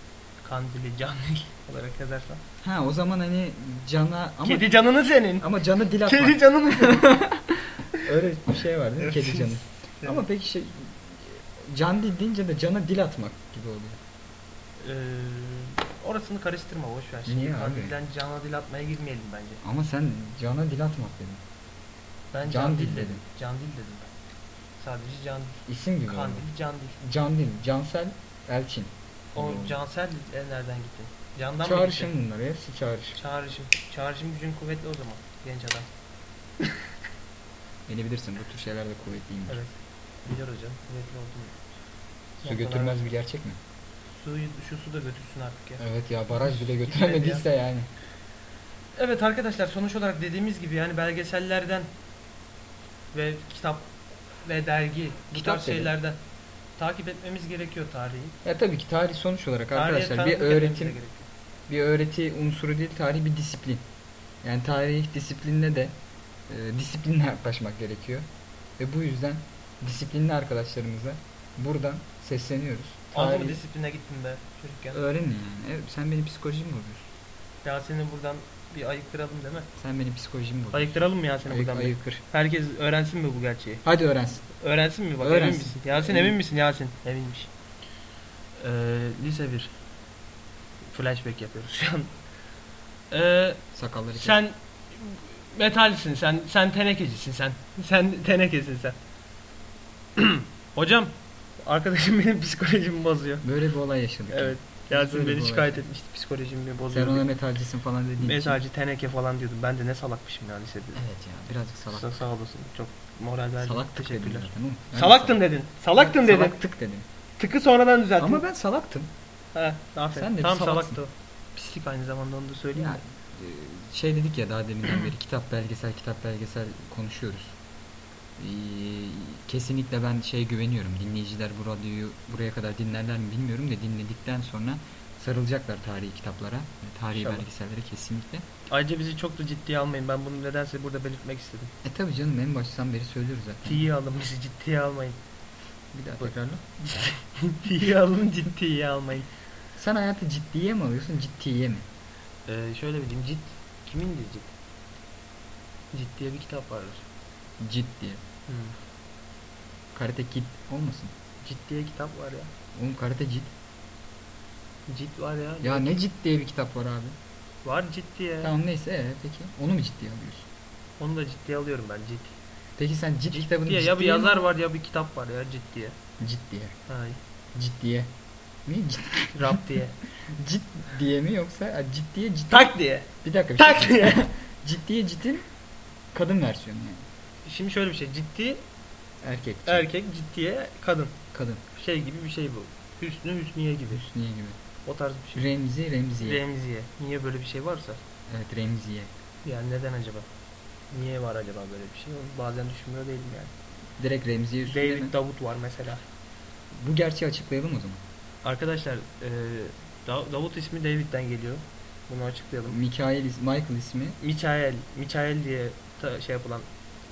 Kandili candil olarak yazarsan. Ha o zaman hani cana ama Kedi canını senin. ama canı dil atmak. Kedi canını senin. Öyle bir şey var değil mi? Evet. Kedi canı. Ama peki şey can dil deyince de cana dil atmak gibi oluyor. Ee, orasını karıştırma boş ver. Şimdi Niye abi? kandilden cana dil atmaya girmeyelim bence. Ama sen cana dil atmak dedin. Ben Can dil dedim. Can dil dedim ben. Sadece can dil. İsim gibi oldu. Kandil can dil. Can dil, Cansel Elçin. O cansel e, nereden gitti? Candan mı Çağrışım gitti? bunlar hepsi çağrışım. Çağrışım. Çağrışım gücün kuvvetli o zaman. Genç adam. Beni bilirsin bu tür şeylerde kuvvetliyim. Evet. Biliyor hocam. Kuvvetli olduğunu. Su götürmez bir gerçek mi? Suyu, şu su da götürsün artık ya. Evet ya baraj bile götüremediyse yani. Evet arkadaşlar sonuç olarak dediğimiz gibi yani belgesellerden ve kitap ve dergi bu Kitap tarz dedim. şeylerden takip etmemiz gerekiyor tarihi. Ya tabii ki tarih sonuç olarak Tarihe arkadaşlar bir tanıklık etmemiz de öğretim gerekiyor. bir öğreti unsuru değil tarih bir disiplin. Yani tarih disiplinine de e, disiplinle yaklaşmak gerekiyor. Ve bu yüzden disiplinli arkadaşlarımıza buradan sesleniyoruz. Az mı Tarih disipline gittin be çocukken? öğrenin yani. Evet, sen benim psikolojimi bozuyorsun. Yasin'i buradan bir ayıktıralım değil mi? Sen benim psikolojimi bozuyorsun. Ayıktıralım mı Yasin'i Ayık, buradan bir? ayıkır. Herkes öğrensin mi bu gerçeği? Hadi öğrensin. Öğrensin mi bak Öğrensin. emin misin? Yasin Emin. emin misin Yasin? Eminmiş. Ee, lise 1. Flashback yapıyoruz şu an. Ee, Sakalları kes. sen metalsin sen sen tenekecisin sen. Sen tenekesin sen. Hocam arkadaşım benim psikolojimi bozuyor. Böyle bir olay yaşadık. Evet. Yasin beni şikayet etmişti psikolojimi Sen bozuyor. ona diye. metalcisin falan dediğin için. Metalci teneke falan diyordum. Ben de ne salakmışım ya lisede. Evet ya birazcık salak. Sa- sağ olasın. Çok moral verdin. Salaktık Teşekkürler. zaten. Ben Salaktın dedin. Salaktın salak- dedin. Salaktık dedim. Tıkı sonradan düzelttin. Ama ben salaktım. He, aferin. Sen de Tam salaktı. Pislik aynı zamanda onu da söyleyeyim Ya, e, şey dedik ya daha deminden beri kitap belgesel kitap belgesel konuşuyoruz. Ee, kesinlikle ben şeye güveniyorum. Dinleyiciler bu radyoyu buraya kadar dinlerler mi bilmiyorum da dinledikten sonra sarılacaklar tarihi kitaplara, tarihi İnşallah. belgesellere kesinlikle. Ayrıca bizi çok da ciddiye almayın. Ben bunu nedense burada belirtmek istedim. E tabi canım en baştan beri söylüyoruz zaten. Ciddiye alın bizi ciddiye almayın. Bir daha tekrarla. Ciddiye alın ciddiye almayın. Sen hayatı ciddiye mi alıyorsun ciddiye mi? Ee, şöyle bir diyeyim. Cid. Kimindir cid? Cid diye bir kitap vardır. Ciddiye. Hmm. Karate Kid olmasın? Cid diye kitap var ya. Oğlum Karate Cid. Cid var ya. Ya ne Cid diye bir kitap var abi. Var cid diye. Tamam neyse ee, peki. Onu mu ciddiye alıyorsun? Onu da ciddiye alıyorum ben cid. Peki sen Cid kitabını Diye ya bir ciddiye mi- yazar var ya bir kitap var ya cid diye. Ciddiye. Hay. Ciddiye. Mi? Cid, Rap diye. ciddiye mi yoksa ciddiye ciddi. Tak diye. Bir dakika bir Tak şey. diye. ciddiye cidin kadın versiyonu yani. Şimdi şöyle bir şey. Ciddi Erkek. erkek, ciddiye kadın. Kadın. Şey gibi bir şey bu. Hüsnü Hüsniye gibi. Hüsniye gibi. O tarz bir şey. Remzi Remziye. Remziye. Niye böyle bir şey varsa? evet Remziye. Yani neden acaba? Niye var acaba böyle bir şey? Onu bazen düşünmüyor değilim yani. Direkt Remziye üstüne mi? David Davut var mesela. Bu gerçeği açıklayalım o zaman. Arkadaşlar e, Da- Davut ismi David'den geliyor. Bunu açıklayalım. Mikael, is- Michael ismi Michael, Michael diye ta- şey yapılan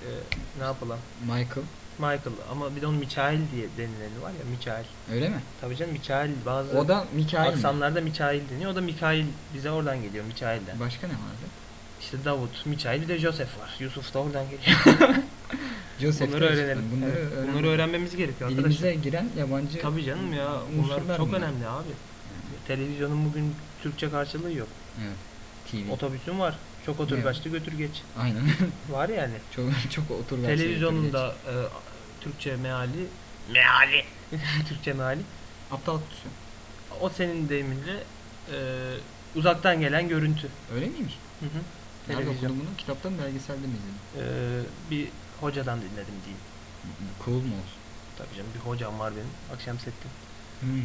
e, ne yapılan Michael. Michael ama bir de onun Michael diye denileni var ya Michael. Öyle mi? Tabii canım Michael bazı O da Mikael mi? aksanlarda Michael deniyor. O da Mikail bize oradan geliyor Michael'den. Başka ne vardı? İşte Davut, Michael bir de Joseph var. Yusuf da oradan geliyor. Joseph Bunları öğrenelim. Bunları, Evet, öğrenelim. Bunları öğrenmemiz gerekiyor arkadaşlar. Dilimize giren yabancı Tabii canım ya. Bunlar çok bunlar. önemli abi. Televizyonun bugün Türkçe karşılığı yok. Evet. TV. Otobüsün var. Çok otur Evet. kaçtı götür geç. Aynen. Var yani. çok çok otur Televizyonun da e, Türkçe meali meali Türkçe meali aptal kutusu. o senin deyiminle e, uzaktan gelen görüntü. Öyle miymiş? Hı hı. Nerede Televizyon. okudun bunu? Kitaptan mı belgeselde mi izledin? E, bir hocadan dinledim diyeyim. Cool mu olsun? Tabii canım bir hocam var benim. Akşam settin. Hmm.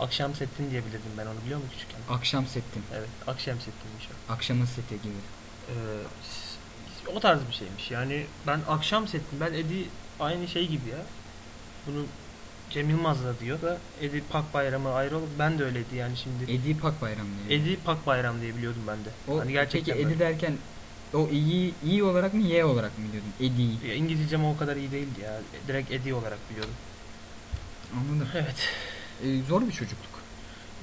Akşam settin diye bilirdim ben onu biliyor musun küçükken? Akşam settim. Evet akşam settinmiş o. Akşamın seti gibi. Ee, o tarz bir şeymiş. Yani ben akşam settim. Ben Edi aynı şey gibi ya. Bunu Cem Yılmaz da diyor da Edi Pak Bayramı ayrı olup ben de öyleydi yani şimdi. Edi Pak Bayram diye. Edi Pak Bayram diye biliyordum ben de. O, hani gerçekten peki böyle. Edi derken o iyi iyi olarak mı Y olarak mı biliyordun? Edi. Ya İngilizcem o kadar iyi değildi ya. Direkt Edi olarak biliyordum. Anladım. Evet. Ee, zor bir çocukluk.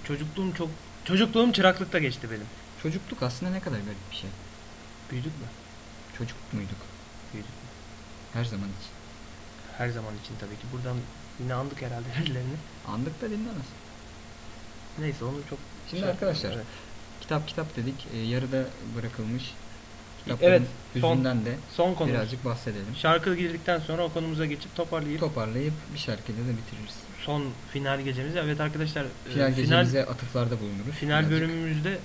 Çocukluğum çok çocukluğum çıraklıkta geçti benim. Çocukluk aslında ne kadar garip bir şey. Büyüdük mü? Çocuk muyduk? Büyüdük. Her zaman için. Her zaman için tabii ki. Buradan yine andık herhalde birilerini. Andık da dinlemez. Neyse onu çok Şimdi şey arkadaşlar, Kitap kitap dedik. e, yarıda bırakılmış. Evet, Kitapların son- hüzünden de evet. Son konu. birazcık bahsedelim. Şarkı girdikten sonra o konumuza geçip toparlayıp Toparlayıp bir şarkıyla da bitiririz. son final gecemiz. Evet arkadaşlar e, Final final, gecemize atıflarda bulunuruz. final birazcık. bölümümüzde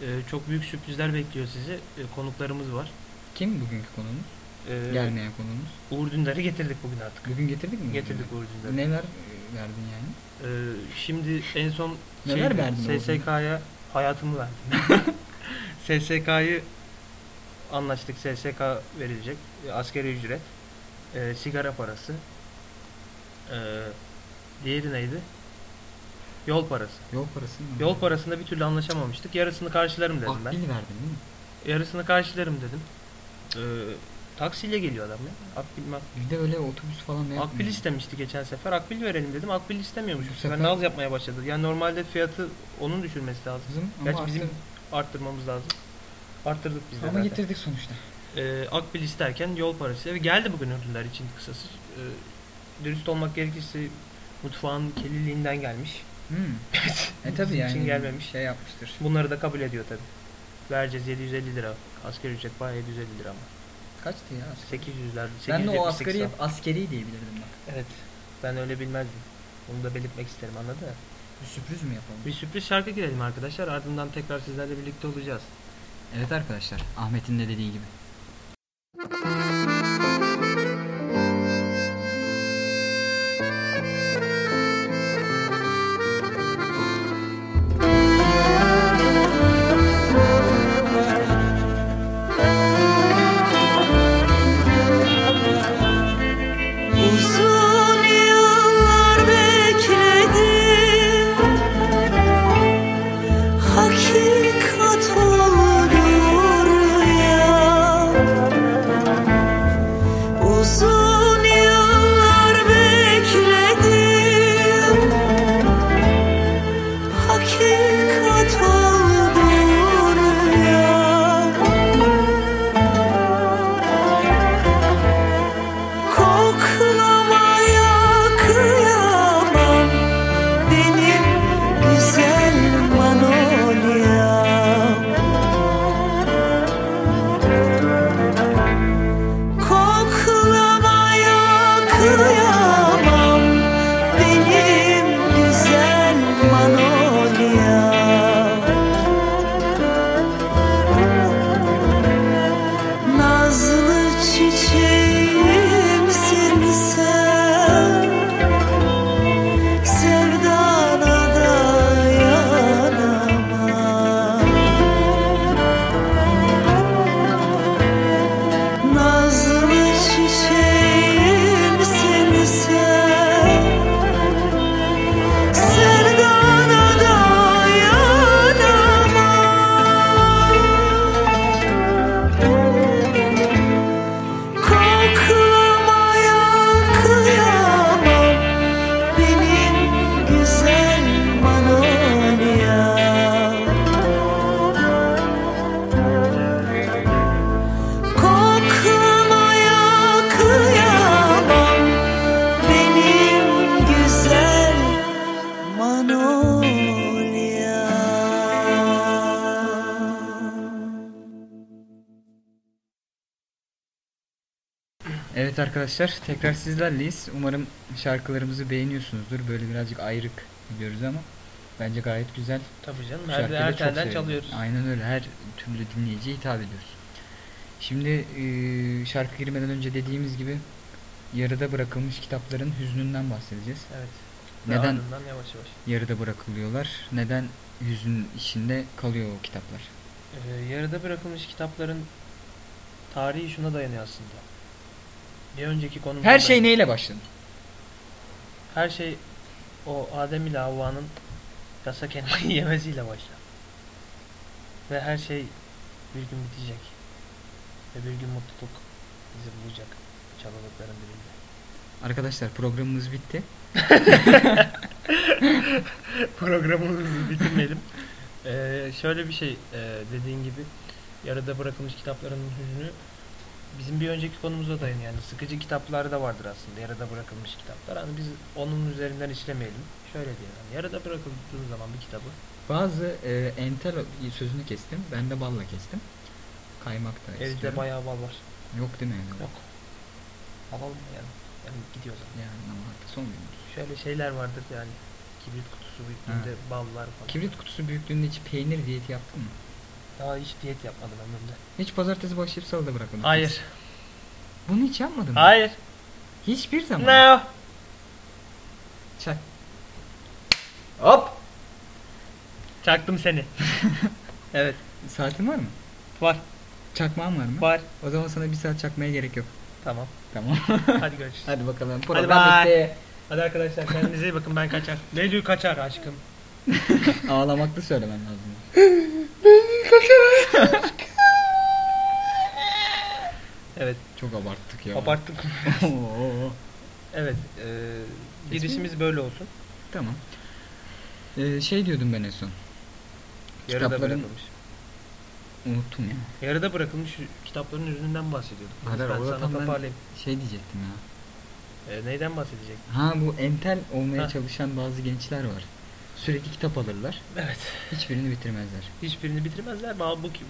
e, çok büyük sürprizler bekliyor sizi. E, konuklarımız var. Kim bugünkü konumuz? E, Gelmeyen konumuz. Uğur Dündar'ı getirdik bugün artık. Bugün getirdik mi? Getirdik Uğur Dündar'ı. Neler e, verdin yani? E, şimdi en son Neler şeydi, verdin SSK'ya hayatımı verdim. SSK'yı anlaştık. SSK verilecek. E, askeri ücret. E, sigara parası. E, diğeri neydi? Yol parası. Yol parasını mı? Yol parasında bir türlü anlaşamamıştık. Yarısını karşılarım dedim ben. Akbil verdin değil mi? Yarısını karşılarım dedim. Ee, taksiyle geliyor adam ya. Akbil, mak- Bir de öyle otobüs falan ne Akbil istemişti geçen sefer. Akbil verelim dedim. Akbil istemiyormuş. Bu sefer naz yapmaya başladı. Yani normalde fiyatı onun düşürmesi lazım. Ama Gerçi bizim arttı. arttırmamız lazım. Arttırdık biz de Ama zaten. getirdik sonuçta. Ee, Akbil isterken yol parası. Ve geldi bugün ürünler için kısası. Ee, dürüst olmak gerekirse mutfağın kirliliğinden gelmiş. Hmm. e tabi yani. için gelmemiş. Şey yapmıştır. Bunları da kabul ediyor tabii. Vereceğiz 750 lira. Asgari ücret bayağı 750 lira ama. Kaçtı ya? 800'ler. Ben de o 878 asgari hep askeri diyebilirdim bak. Evet. Ben öyle bilmezdim. Bunu da belirtmek isterim anladın mı? Bir sürpriz mi yapalım? Bir sürpriz şarkı girelim arkadaşlar. Ardından tekrar sizlerle birlikte olacağız. Evet arkadaşlar Ahmet'in de dediği gibi. Arkadaşlar tekrar sizlerleyiz. Umarım şarkılarımızı beğeniyorsunuzdur. Böyle birazcık ayrık gidiyoruz ama bence gayet güzel. Tabii canım. Her, şarkıyı da her telden çalıyoruz. Aynen öyle. Her türlü dinleyiciye hitap ediyoruz. Şimdi e, şarkı girmeden önce dediğimiz gibi yarıda bırakılmış kitapların hüznünden bahsedeceğiz. Evet. Ve Neden yavaş yavaş. yarıda bırakılıyorlar? Neden hüzün içinde kalıyor o kitaplar? Ee, yarıda bırakılmış kitapların tarihi şuna dayanıyor aslında. Bir önceki konumuzda Her şey neyle başladı? her şey o Adem ile Havva'nın yasak elmayı yemesiyle başlar. Ve her şey bir gün bitecek. Ve bir gün mutluluk bizi bulacak. Çalılıkların birinde. Arkadaşlar programımız bitti. Programımızı bitirmeyelim. Ee, şöyle bir şey e, dediğin gibi yarıda bırakılmış kitapların hüznü bizim bir önceki konumuza dayanıyor. Yani sıkıcı kitaplar da vardır aslında yarıda bırakılmış kitaplar. Hani biz onun üzerinden işlemeyelim. Şöyle diyelim. Yani yarıda bırakıldığı zaman bir kitabı Bazı e, entel sözünü kestim. Ben de balla kestim. Kaymak da evde istiyorum. bayağı bal var. Yok değil mi evde? Yok. Alalım yani? Yani gidiyor zaten. Yani ama hafta son günümüz. Şöyle şeyler vardır yani. Kibrit kutusu büyüklüğünde ballar falan. Kibrit kutusu büyüklüğünde hiç peynir diyeti yaptın mı? Daha hiç diyet yapmadım ömrümde. Hiç pazartesi başlayıp salıda bırakmadın. mı? Hayır. Bunu hiç yapmadın mı? Hayır. Hiçbir zaman. No. Çak. Hop. Çaktım seni. evet. Saatin var mı? Var. Çakmağın var mı? Var. O zaman sana bir saat çakmaya gerek yok. Tamam. Tamam. Hadi görüşürüz. Hadi bakalım. Hadi Program bye. bitti. Hadi arkadaşlar kendinize iyi bakın ben kaçar. Behlül kaçar aşkım. Ağlamaklı söylemen lazım. Evet. Çok abarttık ya. Abarttık. Evet. E, girişimiz böyle olsun. tamam. Ee, şey diyordum ben en son. Yarıda Kitapların- bırakılmış. Unuttum ya. Yarıda bırakılmış kitapların ürününden bahsediyorduk. Kader, ben sana toparlayayım. Şey diyecektim ya. E, neyden bahsedecek? Ha bu entel olmaya Ha. çalışan bazı gençler var. Sürekli kitap alırlar. Evet. Hiçbirini bitirmezler. Hiçbirini bitirmezler. Ba- Bu ki-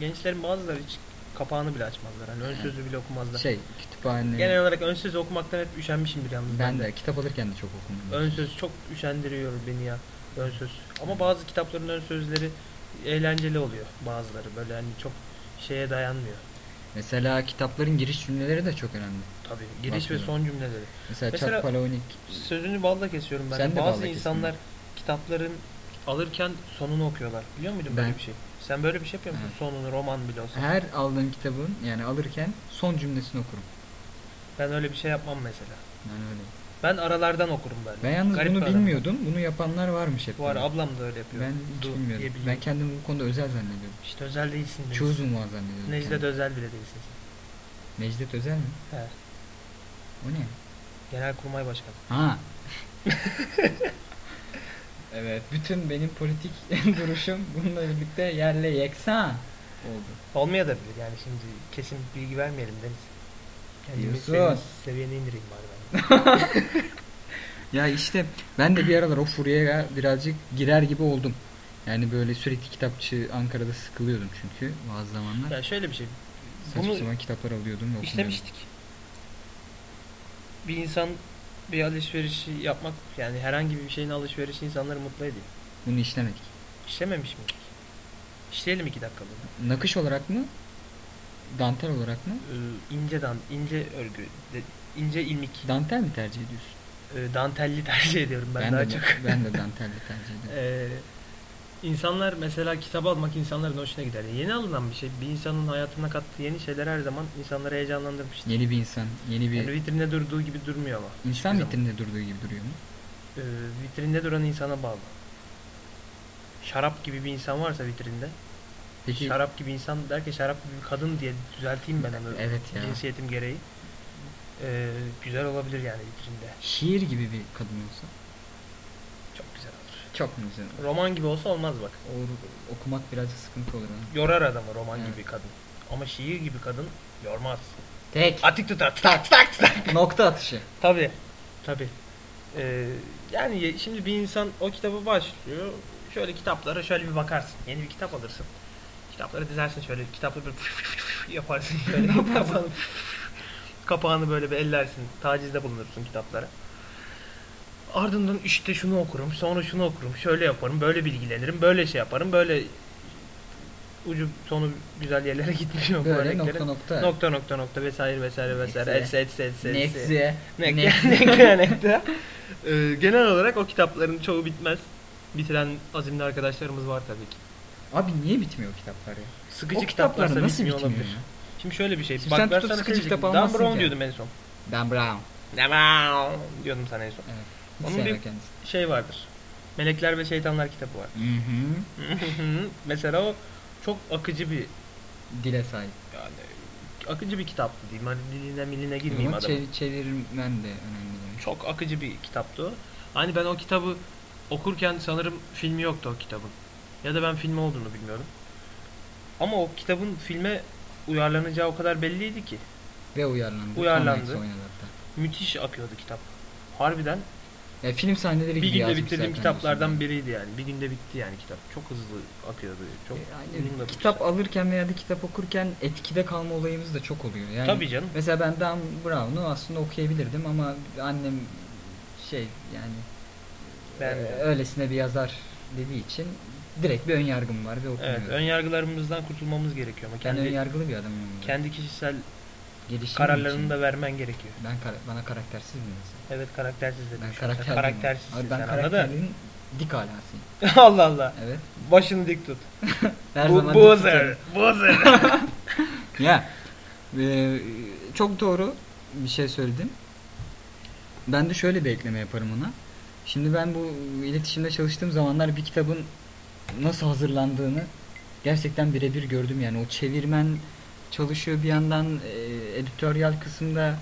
gençlerin bazıları hiç kapağını bile açmazlar. Hani ön sözü bile okumazlar. Şey kütüphane Genel olarak ön sözü okumaktan hep üşenmişimdir yalnız. ben de kitap alırken de çok okumuyorum. Ön söz çok üşendiriyor beni ya. Ön söz. Ama bazı kitapların ön sözleri eğlenceli oluyor bazıları. Böyle hani çok şeye dayanmıyor. Mesela kitapların giriş cümleleri de çok önemli. Tabii. Giriş Bakıyorum. ve son cümleleri. Mesela, Mesela- Chuck Palahniuk Sözünü balla kesiyorum ben. Sen de Bazı balla insanlar kitapların alırken sonunu okuyorlar. Biliyor muydun böyle Ben- bir şey? Sen böyle bir şey yapıyor musun? Evet. Sonunu roman bile olsa. her aldığım kitabın yani alırken son cümlesini okurum. Ben öyle bir şey yapmam mesela. Yani öyle. Ben aralardan okurum böyle. Ben yalnız Garip bunu bilmiyordum. Bunu yapanlar varmış hep. Böyle. ablam da öyle yapıyor. ben hiç Du bilmiyordum. Ben kendimi bu konuda özel zannediyordum. İşte özel değilsin. Deniz. Chosen var zannediyordum. Necdet kendimi. Özel bile değilsin sen. Necdet Özel mi? He. O ne? Genelkurmay Başkanı. Ha. evet. Bütün benim politik duruşum bununla birlikte yerle yeksan oldu. Olmayabilir yani şimdi kesin bilgi vermeyelim Deniz. Kendimi senin seviyene indireyim bari ben. Ya işte ben de bir aralar o furyaya birazcık girer gibi oldum. Yani böyle sürekli kitapçı Ankara'da sıkılıyordum çünkü bazı zamanlar. Ya şöyle bir şey. Saçma Bunu sapan kitaplar alıyordum işlemiştik. Bir insan bir alışverişi yapmak yani herhangi bir şeyin alışverişi insanları mutlu ediyor. Bunu işlemedik. İşlememiş miydik? İşleyelim iki dakika bunu. Nakış olarak mı? Dantel olarak mı? Ee, ince dan, ince örgü, de- ince ilmik, Dantel mi tercih ediyorsun? e, dantelli tercih ediyorum ben, daha de, çok. ben de dantelli tercih ediyorum. Ee, insanlar mesela kitap almak insanların hoşuna gider. Yeni alınan bir şey, bir insanın hayatına kattığı yeni şeyler her zaman insanları heyecanlandırmıştır. Yeni bir insan, yeni bir Yani vitrinde durduğu gibi durmuyor ama. insan vitrinde durduğu gibi duruyor mu? Ee, vitrinde duran insana bağlı. Şarap gibi bir insan varsa vitrinde, Peki şarap gibi insan derken şarap gibi bir kadın diye düzelteyim ben onu. Evet ya. Cinsiyetim gereği. Ee, güzel olabilir yani vitrinde. şiir gibi bir kadın olsa. Çok mu güzel olur? Roman gibi olsa olmaz bak. O- okumak birazcık sıkıntı olur. ha. Yorar adamı roman Evet. gibi kadın. Ama şiir gibi kadın yormaz. Tek Atik tutar. Tak tak tak. nokta atışı. Tabi. Tabi. Ee, yani ye- şimdi bir insan o kitabı başlıyor. Şöyle kitaplara şöyle bir bakarsın. Yeni bir kitap alırsın. Kitapları dizersin şöyle. Kitapları böyle yaparsın şöyle. kapağını, kapağını böyle bir ellersin. Tacizde bulunursun kitaplara. Ardından işte şunu okurum, sonra şunu okurum, şöyle yaparım, böyle bilgilenirim, böyle şey yaparım, böyle ucu sonu güzel yerlere gitmiyor bu Böyle nokta nokta. Nokta nokta nokta vesaire vesaire vesaire etse etse etse etse. Neyse. Nekte Ne- nekte nekte. Ee, genel olarak o kitapların çoğu bitmez. Bitiren azimli arkadaşlarımız var tabii ki. Abi niye bitmiyor kitaplar ya? Sıkıcı o kitaplar nasıl bitmiyor olabilir. ya? Şimdi şöyle bir şey. Şimdi Bak sen tutup sıkıcı kitap Dan almazsın Brown ki. diyordum en son. Dan Brown. Dan Brown diyordum sana en son. Evet. Onun bir- kendisi. Şey vardır. Melekler ve Şeytanlar kitabı var. Hı hı. Mesela o çok akıcı bir Dile sahip. yani akıcı bir kitaptı diyeyim. Hani diline miline girmeyeyim adamın. çev- çevirmen de önemli. yani. Çok akıcı bir kitaptı o. Hani ben o kitabı okurken sanırım filmi yoktu o kitabın. Ya da ben filmi olduğunu bilmiyorum. Ama o kitabın filme uyarlanacağı o kadar belliydi ki. Ve uyarlandı. Uyarlandı. Müthiş akıyordu kitap. Harbiden Ya film sahneleri bir gibi günde yazmış bitirdiğim zaten kitaplardan diyorsun. biriydi yani. Bir günde bitti yani kitap. Çok hızlı akıyordu. Çok E, uzun yani da bir kitap alırken veya da kitap okurken etkide kalma olayımız da çok oluyor. Yani Tabii canım. Mesela ben Dan Brown'u aslında okuyabilirdim ama annem şey yani Ben e, öylesine bir yazar dediği için direkt bir ön yargım var ve okumuyorum. Evet, ön yargılarımızdan kurtulmamız gerekiyor ama ben kendi ön yargılı bir adamım. kendi kişisel Gelişimim kararlarını için da vermen gerekiyor. ben kara- bana karaktersiz mi mesela? Evet karaktersiz dedim. Ben şu an. Sen karakter karaktersizsin Abi ben sen karakterin dik alasıyım. Allah Allah. Evet. Başını dik tut. Her Bu, zaman bu dik zer, tutarım. bu zer. Ya e, çok doğru bir şey söyledin. Ben de şöyle bir ekleme yaparım ona. Şimdi ben bu iletişimde çalıştığım zamanlar bir kitabın nasıl hazırlandığını gerçekten birebir gördüm yani o çevirmen çalışıyor bir yandan e, editoryal kısımda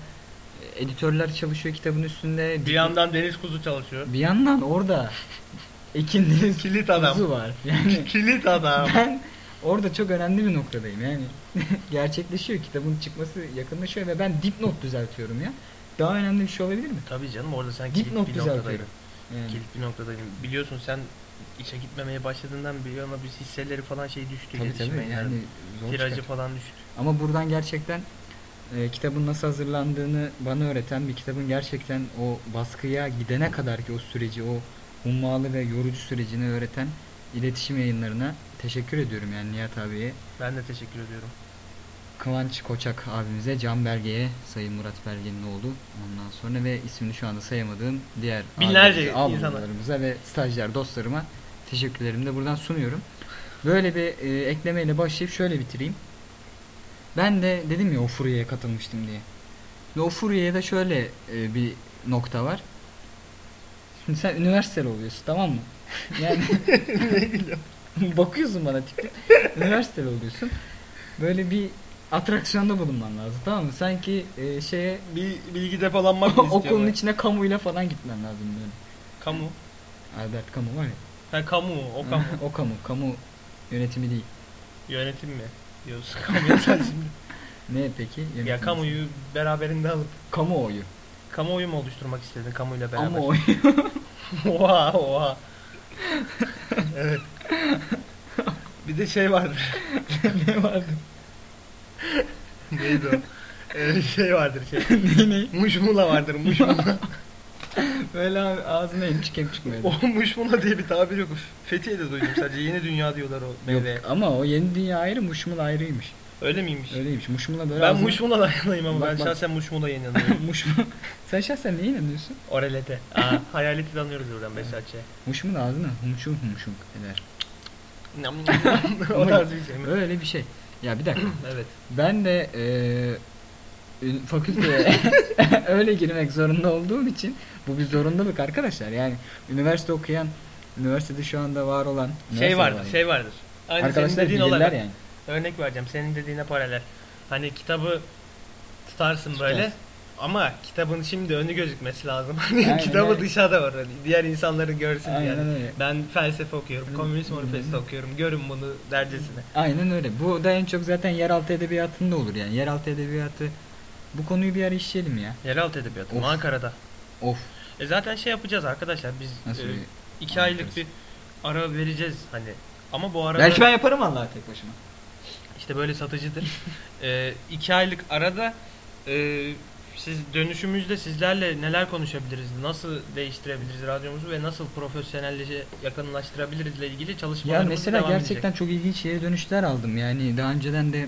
e, editörler çalışıyor kitabın üstünde Bir yandan deniz kuzu çalışıyor. bir yandan orada Ekin Deniz Kilit adam. kuzu var yani Kilit adam. ben orada çok önemli bir noktadayım yani. Gerçekleşiyor kitabın çıkması yakınlaşıyor ve ben dipnot düzeltiyorum ya. Daha önemli bir şey olabilir mi? Tabii canım orada sen kilit Dipnot bir noktadaydın. Yani. Kilit bir noktadayım. Biliyorsun sen işe gitmemeye başladığından beri ama biz hisseleri falan şey düştü. Tabii tabii yani zor Tirajı çıkar. falan düştü. Ama buradan gerçekten e, kitabın nasıl hazırlandığını bana öğreten bir kitabın gerçekten o baskıya gidene kadar ki o süreci, o hummalı ve yorucu sürecini öğreten iletişim yayınlarına teşekkür ediyorum yani Nihat abiye, Ben de teşekkür ediyorum. Kıvanç Koçak abimize, Can Belge'ye, Sayın Murat Belge'nin oğlu ondan sonra ve ismini şu anda sayamadığım diğer Binlerce ablalarımıza ve stajyer dostlarıma teşekkürlerimi de buradan sunuyorum. Böyle bir e, eklemeyle başlayıp şöyle bitireyim. Ben de dedim ya o furyaya katılmıştım diye. Ve o furyaya da şöyle e, bir nokta var. Şimdi sen üniversiteli oluyorsun tamam mı? Yani bakıyorsun bana tipte. Üniversiteli oluyorsun. Böyle bir atraksiyonda bulunman lazım tamam mı? Sanki e, şeye Bir bilgi depolanmak mı okulun bu? içine kamuyla falan gitmen lazım böyle. Kamu. Albert Kamu var ya. Ha kamu. O kamu. o kamu. Kamu yönetimi değil. Yönetim mi? Diyorsun. Kamuya sen şimdi. Ne peki? Yönetim ya kamuyu beraberinde alıp Kamuoyu. kamuoyu mu oluşturmak istedin kamuyla beraber? Ama oyu. oha oha. evet. Bir de şey vardır. ne vardı? Neydi o? Ee, şey vardır şey. ne ne? Muşmula vardır muşmula. Böyle ağzına emçik emçik böyle. o muşmula diye bir tabir yok. Fethiye'de duydum sadece. Yeni dünya diyorlar o Yok meyveye. ama o yeni dünya ayrı, muşmula ayrıymış. Öyle miymiş? Öyleymiş. Muşmula böyle Ben ağzına- muşmula yanayım ama Bak, ben bak. şahsen muşmula yanıyorum. Muşmula. Sen şahsen neye inanıyorsun? Orelete. Aa, hayaleti de anlıyoruz buradan Besatçı'ya. Muşmula ağzına humşum humşum eder. o tarz bir şey mi? Öyle bir şey. Ya bir dakika. Evet. Ben de eee ün- fakülteye öyle girmek zorunda olduğum için bu bir zorundalık arkadaşlar. Yani üniversite okuyan, üniversitede şu anda var olan Şey vardır, var. şey vardır. Aynı senin Arkadaşlar dediğin bilirler olarak. yani. Örnek vereceğim. Senin dediğine paralel. Hani kitabı tutarsın böyle. Tutarsın. Ama kitabın şimdi önü gözükmesi lazım. Hani kitabı öyle. dışarıda var. Hani diğer insanların görsün Aynen yani. öyle. Ben felsefe okuyorum, komünist manifesto okuyorum. Görün bunu dercesine. Aynen öyle. Bu da en çok zaten yeraltı edebiyatında olur yani. Yeraltı edebiyatı bu konuyu bir ara işleyelim ya. Yeraltı edebiyatı. Of. Ankara'da. Of. E zaten şey yapacağız arkadaşlar. Biz Nasıl e, bir iki aylık bir ara vereceğiz hani. Ama bu arada Belki ben yaparım Allah tek başıma. işte böyle satıcıdır. e, iki aylık arada e, siz dönüşümüzde sizlerle neler konuşabiliriz, nasıl değiştirebiliriz radyomuzu ve nasıl profesyonelleşe yakınlaştırabiliriz ile ilgili Ya çalışmalarımız mesela devam gerçekten edecek. çok ilginç şeye dönüşler aldım. Yani daha önceden de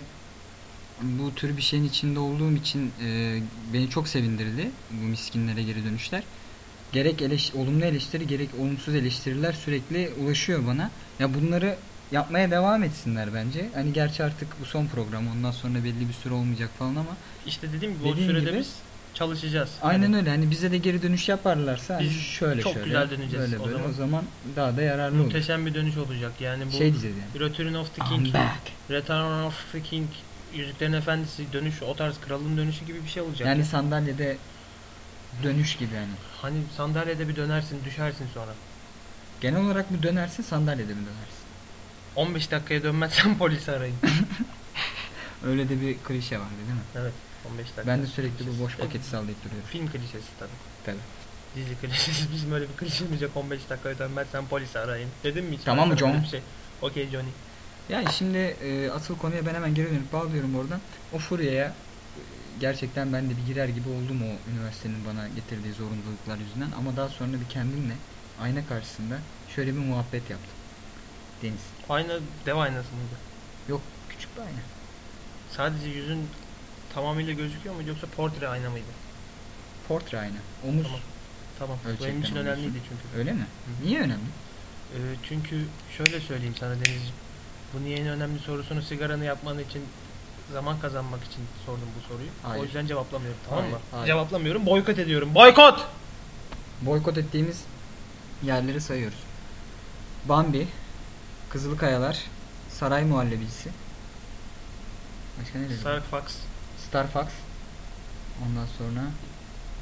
bu tür bir şeyin içinde olduğum için e, beni çok sevindirdi bu miskinlere geri dönüşler. Gerek eleş, olumlu eleştiri gerek olumsuz eleştiriler sürekli ulaşıyor bana. Ya bunları yapmaya devam etsinler bence. Hani gerçi artık bu son program ondan sonra belli bir süre olmayacak falan ama İşte dediğim gibi o Dediğin sürede gibi. biz çalışacağız. aynen Hani öyle. Hani bize de geri dönüş yaparlarsa hani Biz şöyle çok şöyle güzel döneceğiz böyle o böyle zaman. o zaman daha da yararlı olur. Muhteşem bir dönüş olacak. Yani bu Şey diyeceğiz yani. Return of the King. Return of the King, Yüzüklerin Efendisi dönüş, o tarz kralın dönüşü gibi bir şey olacak. Yani ya. sandalyede dönüş gibi yani. Hani sandalyede bir dönersin, düşersin sonra. Genel olarak mı dönersin sandalyede mi dönersin? 15 dakikaya dönmezsen polisi arayın. Öyle de bir klişe vardı değil mi? evet, 15 dakika. Ben de sürekli bu boş paketi sallayıp duruyorum. Film klişesi tabii. Tabii. Dizi klişesi. Bizim öyle bir klişemiz yok. 15 dakikaya dönmezsen polisi arayın. Dedim mi hiç? Tamam mı John? Şey. Okey Johnny. Yani şimdi e, asıl konuya ben hemen geri dönüp bağlıyorum oradan. O furyaya e, gerçekten ben de bir girer gibi oldum o üniversitenin bana getirdiği zorunluluklar yüzünden. Ama daha sonra bir kendimle ayna karşısında şöyle bir muhabbet yaptım. Deniz. Ayna dev aynası mıydı? Yok küçük bir ayna. Sadece yüzün tamamıyla gözüküyor muydu yoksa portre ayna mıydı? Portre ayna. Omuz. Tamam. Tamam. Bu Ölçekten benim için önemliydi çünkü. Öyle mi? Hı. Niye önemli? Ee, çünkü şöyle söyleyeyim sana Denizciğim. Bu niye en önemli sorusunu sigaranı yapman için zaman kazanmak için sordum bu soruyu. Hayır. O yüzden cevaplamıyorum tamam Hayır, mı? hayır. Cevaplamıyorum. Boykot ediyorum. Boykot! boykot ettiğimiz yerleri sayıyoruz. Bambi, Kızılkayalar, Saray Muhallebicisi. Başka ne dedim? Starfox. Star Fox. Ondan sonra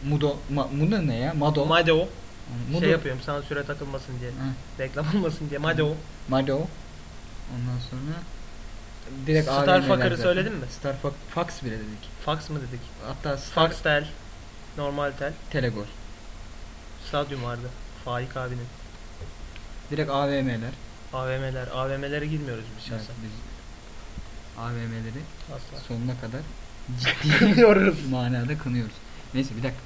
Mudo, Ma- Mudo ne ya? Mado. Madeo. Mudo. Şey yapıyorum sansüre takılmasın diye. Ha, Reklam olmasın diye. Madeo. Mado. Ondan sonra direkt Star AVM'ler Fucker'ı zaten. söyledin mi? Star Fox, Fox bile dedik. Fax mı dedik? Hatta Star Fax tel. Normal tel. Telegol. Stadyum vardı. Faik abinin. Direkt AVM'ler. AVM'ler. AVM'lere girmiyoruz biz Evet, şahsen. biz AVM'leri Asla. sonuna kadar ciddi manada kınıyoruz. Neyse bir dakika.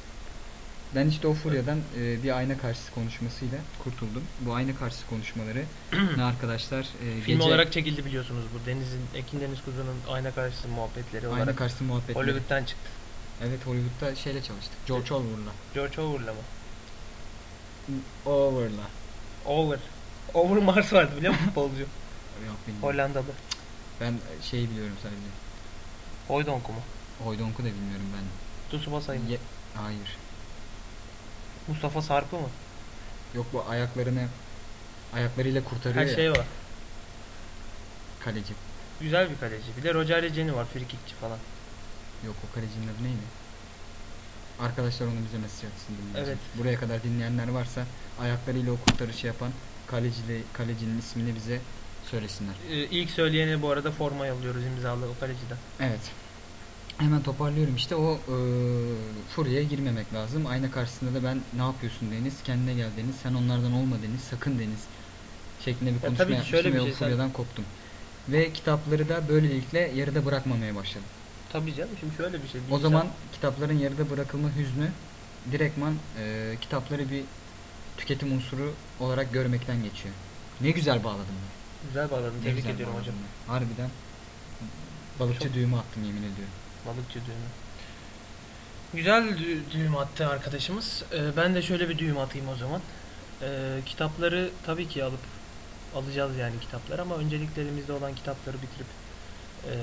Ben işte o furyadan e, bir ayna karşısı konuşmasıyla kurtuldum. Bu ayna karşısı konuşmaları ne arkadaşlar e, Film gece olarak çekildi biliyorsunuz bu. Deniz'in, Ekin Deniz Kuzu'nun ayna karşısı muhabbetleri ayna olarak karşısı muhabbetleri. Hollywood'dan çıktı. Evet Hollywood'da şeyle çalıştık. George Orwell'la. George Over'la mı? Orwell'la. Over. Over Mars vardı biliyor musun futbolcu? Yok bilmiyorum. Hollandalı. Ben şeyi biliyorum sadece. Hoydonku mu? Hoydonk'u da bilmiyorum ben. Tsubasa'yı mı? Ye- Hayır. Mustafa Sarp'ı mı? Yok bu ayaklarını ayaklarıyla kurtarıyor Her ya şey var. kaleci. Güzel bir kaleci. Bir de Roger Legeni var. Frikikçi falan. Yok o kalecinin adı neydi? Arkadaşlar onu bize mesaj atsın dinleyeceğim. Evet. Buraya kadar dinleyenler varsa ayaklarıyla o kurtarışı yapan kalecili, kalecinin ismini bize söylesinler. Ee, ilk söyleyeni bu arada forma yolluyoruz imzalı o kaleciden. Evet. Hemen toparlıyorum işte o e, furyaya girmemek lazım. Ayna karşısında da ben ne yapıyorsun Deniz, kendine gel Deniz, sen onlardan olma Deniz, sakın Deniz şeklinde bir Ya konuşma tabii ki yapmıştım şöyle ve bir o şey, sen- furyadan koptum. Ve kitapları da böylelikle yarıda bırakmamaya başladım. Tabii canım şimdi şöyle bir şey. bir O insan- zaman kitapların yarıda bırakılma hüznü direktman e, kitapları bir tüketim unsuru olarak görmekten geçiyor. Ne güzel bağladım ben. Güzel bağladın. Ne Tebrik ediyorum bağladım hocam. Harbiden balıkçı Çok- düğümü attım yemin ediyorum. Balıkçı düğümü. Güzel dü- düğüm attı arkadaşımız. Ee, ben de şöyle bir düğüm atayım o zaman. Ee, kitapları tabii ki alıp alacağız yani kitaplar ama öncelikle elimizde olan kitapları bitirip e,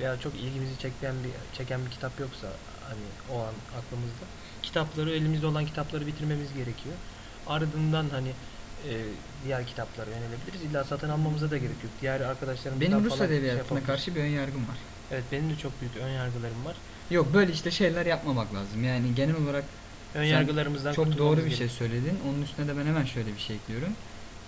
veya çok ilgimizi çeken bir çeken bir kitap yoksa hani o an aklımızda kitapları elimizde olan kitapları bitirmemiz gerekiyor. Ardından hani e, diğer kitaplara yönelebiliriz. İlla satın almamıza da gerek yok. Diğer arkadaşlarımızdan Benim Rus falan şey edebiyatına karşı bir ön yargım var. Evet benim de çok büyük ön yargılarım var. Yok böyle işte şeyler yapmamak lazım. Yani genel olarak Ön Sen yargılarımızdan çok doğru bir şey gerekiyor. söyledin. Onun üstüne de ben hemen şöyle bir şey ekliyorum.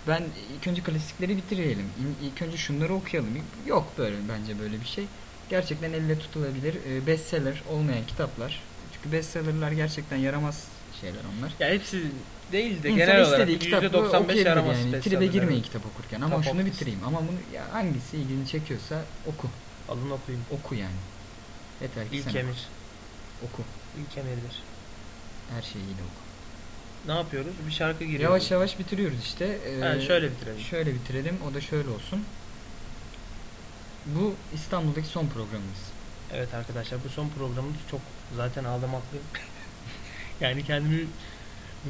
Ben ilk önce klasikleri bitirelim. İlk önce şunları okuyalım. Yok böyle bence böyle bir şey. Gerçekten elle tutulabilir e, bestseller olmayan kitaplar. Çünkü bestsellerlar gerçekten yaramaz şeyler onlar. Ya hepsi değil de İnsan genel olarak istediği kitabı %95 okuyabilir yaramaz yani. Tribe girmeyin kitap okurken ama Top şunu of bitireyim. Ama bunu ya hangisi ilgini çekiyorsa oku. Alın okuyun. Oku yani. Yeter ki İlk sen emir. oku. İlk emirdir. Her şeyi de oku. Ne yapıyoruz? Bir şarkı giriyor. Yavaş yavaş bitiriyoruz işte. Ee, Ha, şöyle bitirelim. Şöyle bitirelim. O da şöyle olsun. Bu İstanbul'daki son programımız. Evet arkadaşlar bu son programımız çok zaten ağlamaklıyım. yani kendimi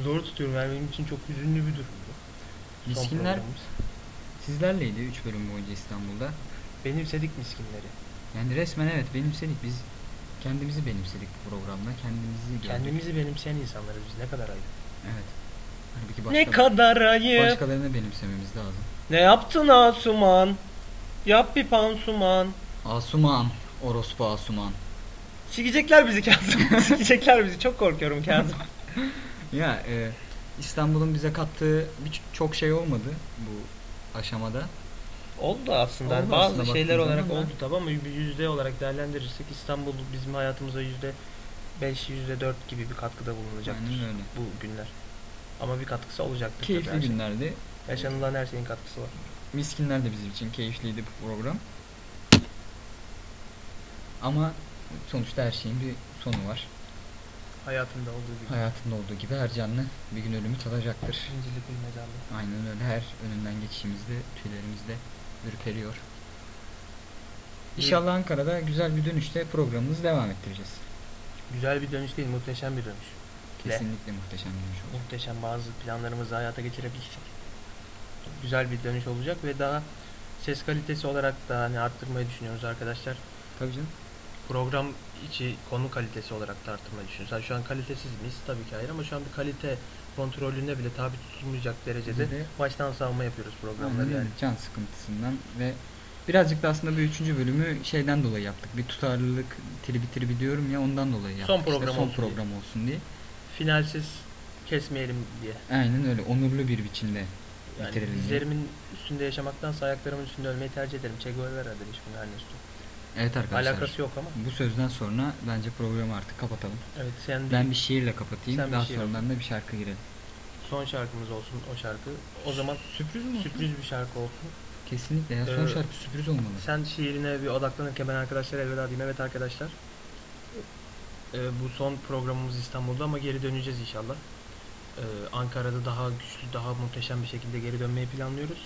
zor tutuyorum. Yani benim için çok hüzünlü bir durum bu. Son Miskinler programımız. sizlerleydi 3 bölüm boyunca İstanbul'da. Benimsedik miskinleri. Yani resmen evet benimsedik. Biz kendimizi benimsedik bu programda. Kendimizi gördük. Kendimizi benimseyen insanlarız biz. Ne kadar ayıp. Evet. Halbuki başka, Ne kadar ayıp. başkalarını benimsememiz lazım. Ne yaptın Asuman? Yap bir pansuman. Asuman. Orospu Asuman. Sikecekler bizi Kazım. Sikecekler bizi. Çok korkuyorum Kazım. Ya e, İstanbul'un bize kattığı bir, çok şey olmadı bu aşamada. Oldu aslında. Oldu Bazı aslında şeyler olarak oldu tabii ama bir yüzde olarak değerlendirirsek İstanbul bizim hayatımıza yüzde beş, yüzde dört gibi bir katkıda bulunacaktır Aynen öyle. bu günler. Ama bir katkısı olacaktır. tabii Keyifli her şey. günlerdi. Yaşanılan her şeyin katkısı var. Miskinler de bizim için keyifliydi bu program. Ama sonuçta her şeyin bir sonu var. Hayatında olduğu gibi. Hayatında olduğu gibi her canlı bir gün ölümü tadacaktır. İncilik bilmecallı. Aynen öyle her önünden geçişimizde tüylerimizde ürperiyor. İnşallah Ankara'da güzel bir dönüşte programımızı devam ettireceğiz. Güzel bir dönüş değil, muhteşem bir dönüş. Le. Kesinlikle muhteşem bir dönüş olacak. Muhteşem bazı planlarımızı hayata geçirebilirsek. Güzel bir dönüş olacak ve daha ses kalitesi olarak da hani arttırmayı düşünüyoruz arkadaşlar. Tabii canım. program içi konu kalitesi olarak da arttırmayı düşünüyoruz. Yani şu an kalitesiz miyiz? Tabii ki hayır ama şu an bir kalite kontrolüne bile tabi tutulmayacak derecede de- baştan savunma yapıyoruz programları yani. Can sıkıntısından ve birazcık da aslında bu üçüncü bölümü şeyden dolayı yaptık. Bir tutarlılık tribi tribi diyorum ya ondan dolayı yaptık. Son İşte program son olsun diye. program olsun diye. Finalsiz kesmeyelim diye. Aynen öyle. Onurlu bir biçimde Yani bitirelim diye. dizlerimin üstünde yaşamaktansa ayaklarımın üstünde ölmeyi tercih ederim. Che Guevara'dır hiçbir Ernesto. Evet arkadaşlar. Alakası yok ama. Bu sözden sonra bence programı artık kapatalım. Evet sen Ben bir şiirle kapatayım. Sen bir Daha şiir sonradan da bir şarkı girelim. son şarkımız olsun o şarkı. O zaman Sürpriz mi? sürpriz bir şarkı olsun. Kesinlikle ya. Son Ee, şarkı sürpriz olmalı. Sen şiirine bir odaklanırken ben arkadaşlara elveda diyeyim. Evet arkadaşlar. Ee, bu son programımız İstanbul'da ama geri döneceğiz inşallah. Ee, Ankara'da daha güçlü, daha muhteşem bir şekilde geri dönmeyi planlıyoruz.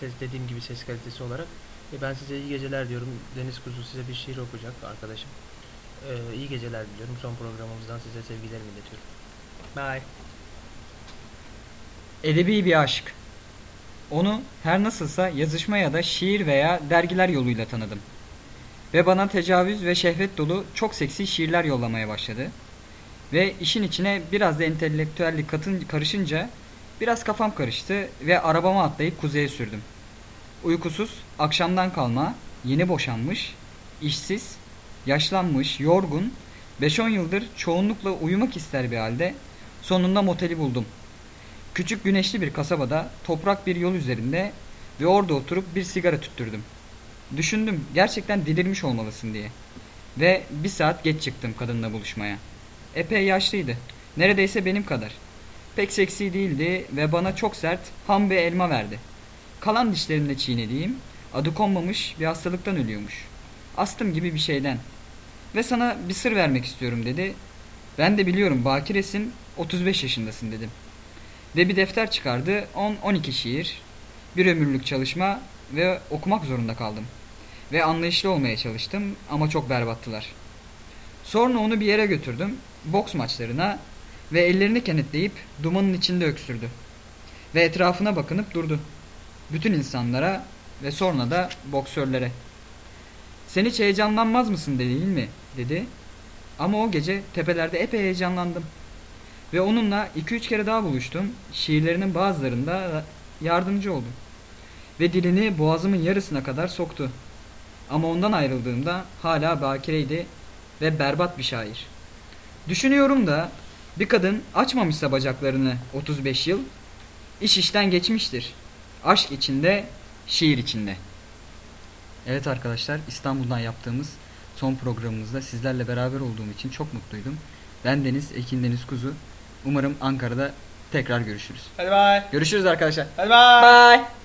Ses dediğim gibi ses kalitesi olarak. E, ben size iyi geceler diyorum. Deniz Kuzu size bir şiir okuyacak arkadaşım. Ee, iyi geceler diliyorum. Son programımızdan size sevgilerimi iletiyorum. Bye. Edebi bir aşk. Onu her nasılsa yazışma ya da şiir veya dergiler yoluyla tanıdım. Ve bana tecavüz ve şehvet dolu çok seksi şiirler yollamaya başladı. Ve işin içine biraz da entelektüellik katın karışınca biraz kafam karıştı ve arabama atlayıp kuzeye sürdüm. Uykusuz, akşamdan kalma, yeni boşanmış, işsiz, yaşlanmış, yorgun, 5-10 yıldır çoğunlukla uyumak ister bir halde sonunda moteli buldum. Küçük güneşli bir kasabada toprak bir yol üzerinde ve orada oturup bir sigara tüttürdüm. Düşündüm gerçekten delirmiş olmalısın diye. Ve bir saat geç çıktım kadınla buluşmaya. Epey yaşlıydı. Neredeyse benim kadar. Pek seksi değildi ve bana çok sert ham bir elma verdi. Kalan dişlerimle çiğnediğim adı konmamış bir hastalıktan ölüyormuş. Astım gibi bir şeyden. Ve sana bir sır vermek istiyorum dedi. Ben de biliyorum bakiresin 35 yaşındasın dedim. Ve bir defter çıkardı 10-12 şiir, bir ömürlük çalışma ve okumak zorunda kaldım. Ve anlayışlı olmaya çalıştım ama çok berbattılar. Sonra onu bir yere götürdüm, boks maçlarına ve ellerini kenetleyip dumanın içinde öksürdü. Ve etrafına bakınıp durdu. Bütün insanlara ve sonra da boksörlere. Sen hiç heyecanlanmaz mısın değil mi? dedi. Ama o gece tepelerde epey heyecanlandım. Ve onunla 2-3 kere daha buluştum. Şiirlerinin bazılarında yardımcı oldum. Ve dilini boğazımın yarısına kadar soktu. Ama ondan ayrıldığımda hala bakireydi ve berbat bir şair. Düşünüyorum da bir kadın açmamışsa bacaklarını 35 yıl, iş işten geçmiştir. Aşk içinde, şiir içinde. Evet arkadaşlar İstanbul'dan yaptığımız son programımızda sizlerle beraber olduğum için çok mutluydum. Ben Deniz, Ekin Deniz Kuzu. Umarım Ankara'da tekrar görüşürüz. Hadi bye. Görüşürüz arkadaşlar. Hadi bye. Bye.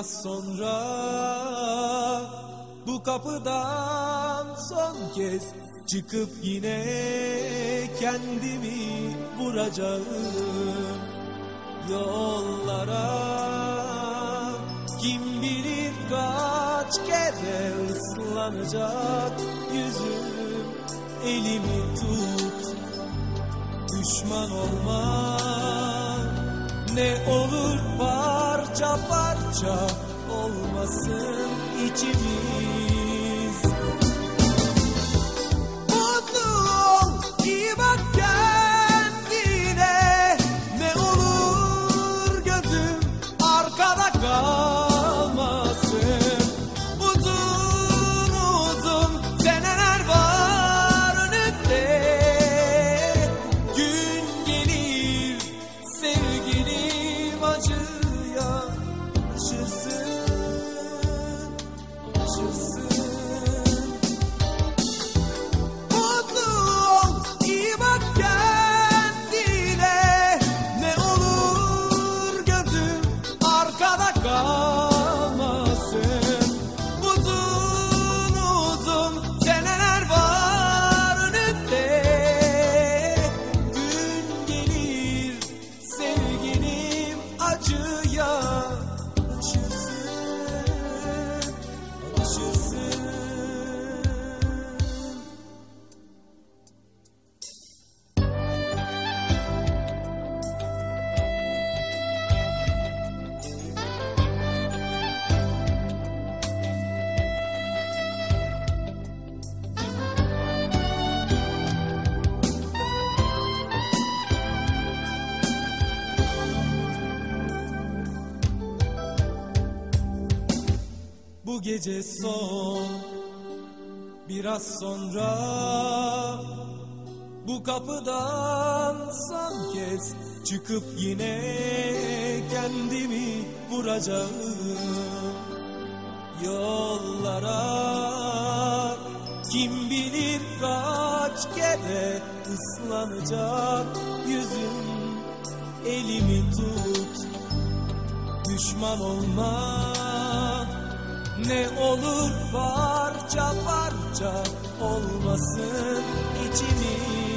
Biraz sonra Bu kapıdan son kez Çıkıp yine kendimi vuracağım. Yollara Kim bilir kaç kere ıslanacak yüzüm Elimi tut. Düşman olma ne olur parça parça olmasın içimiz gece son Biraz sonra bu kapıdan son kez çıkıp yine kendimi vuracağım. Yollara kim bilir kaç kere ıslanacak yüzüm elimi tut düşman olma ne olur parça parça olmasın içimiz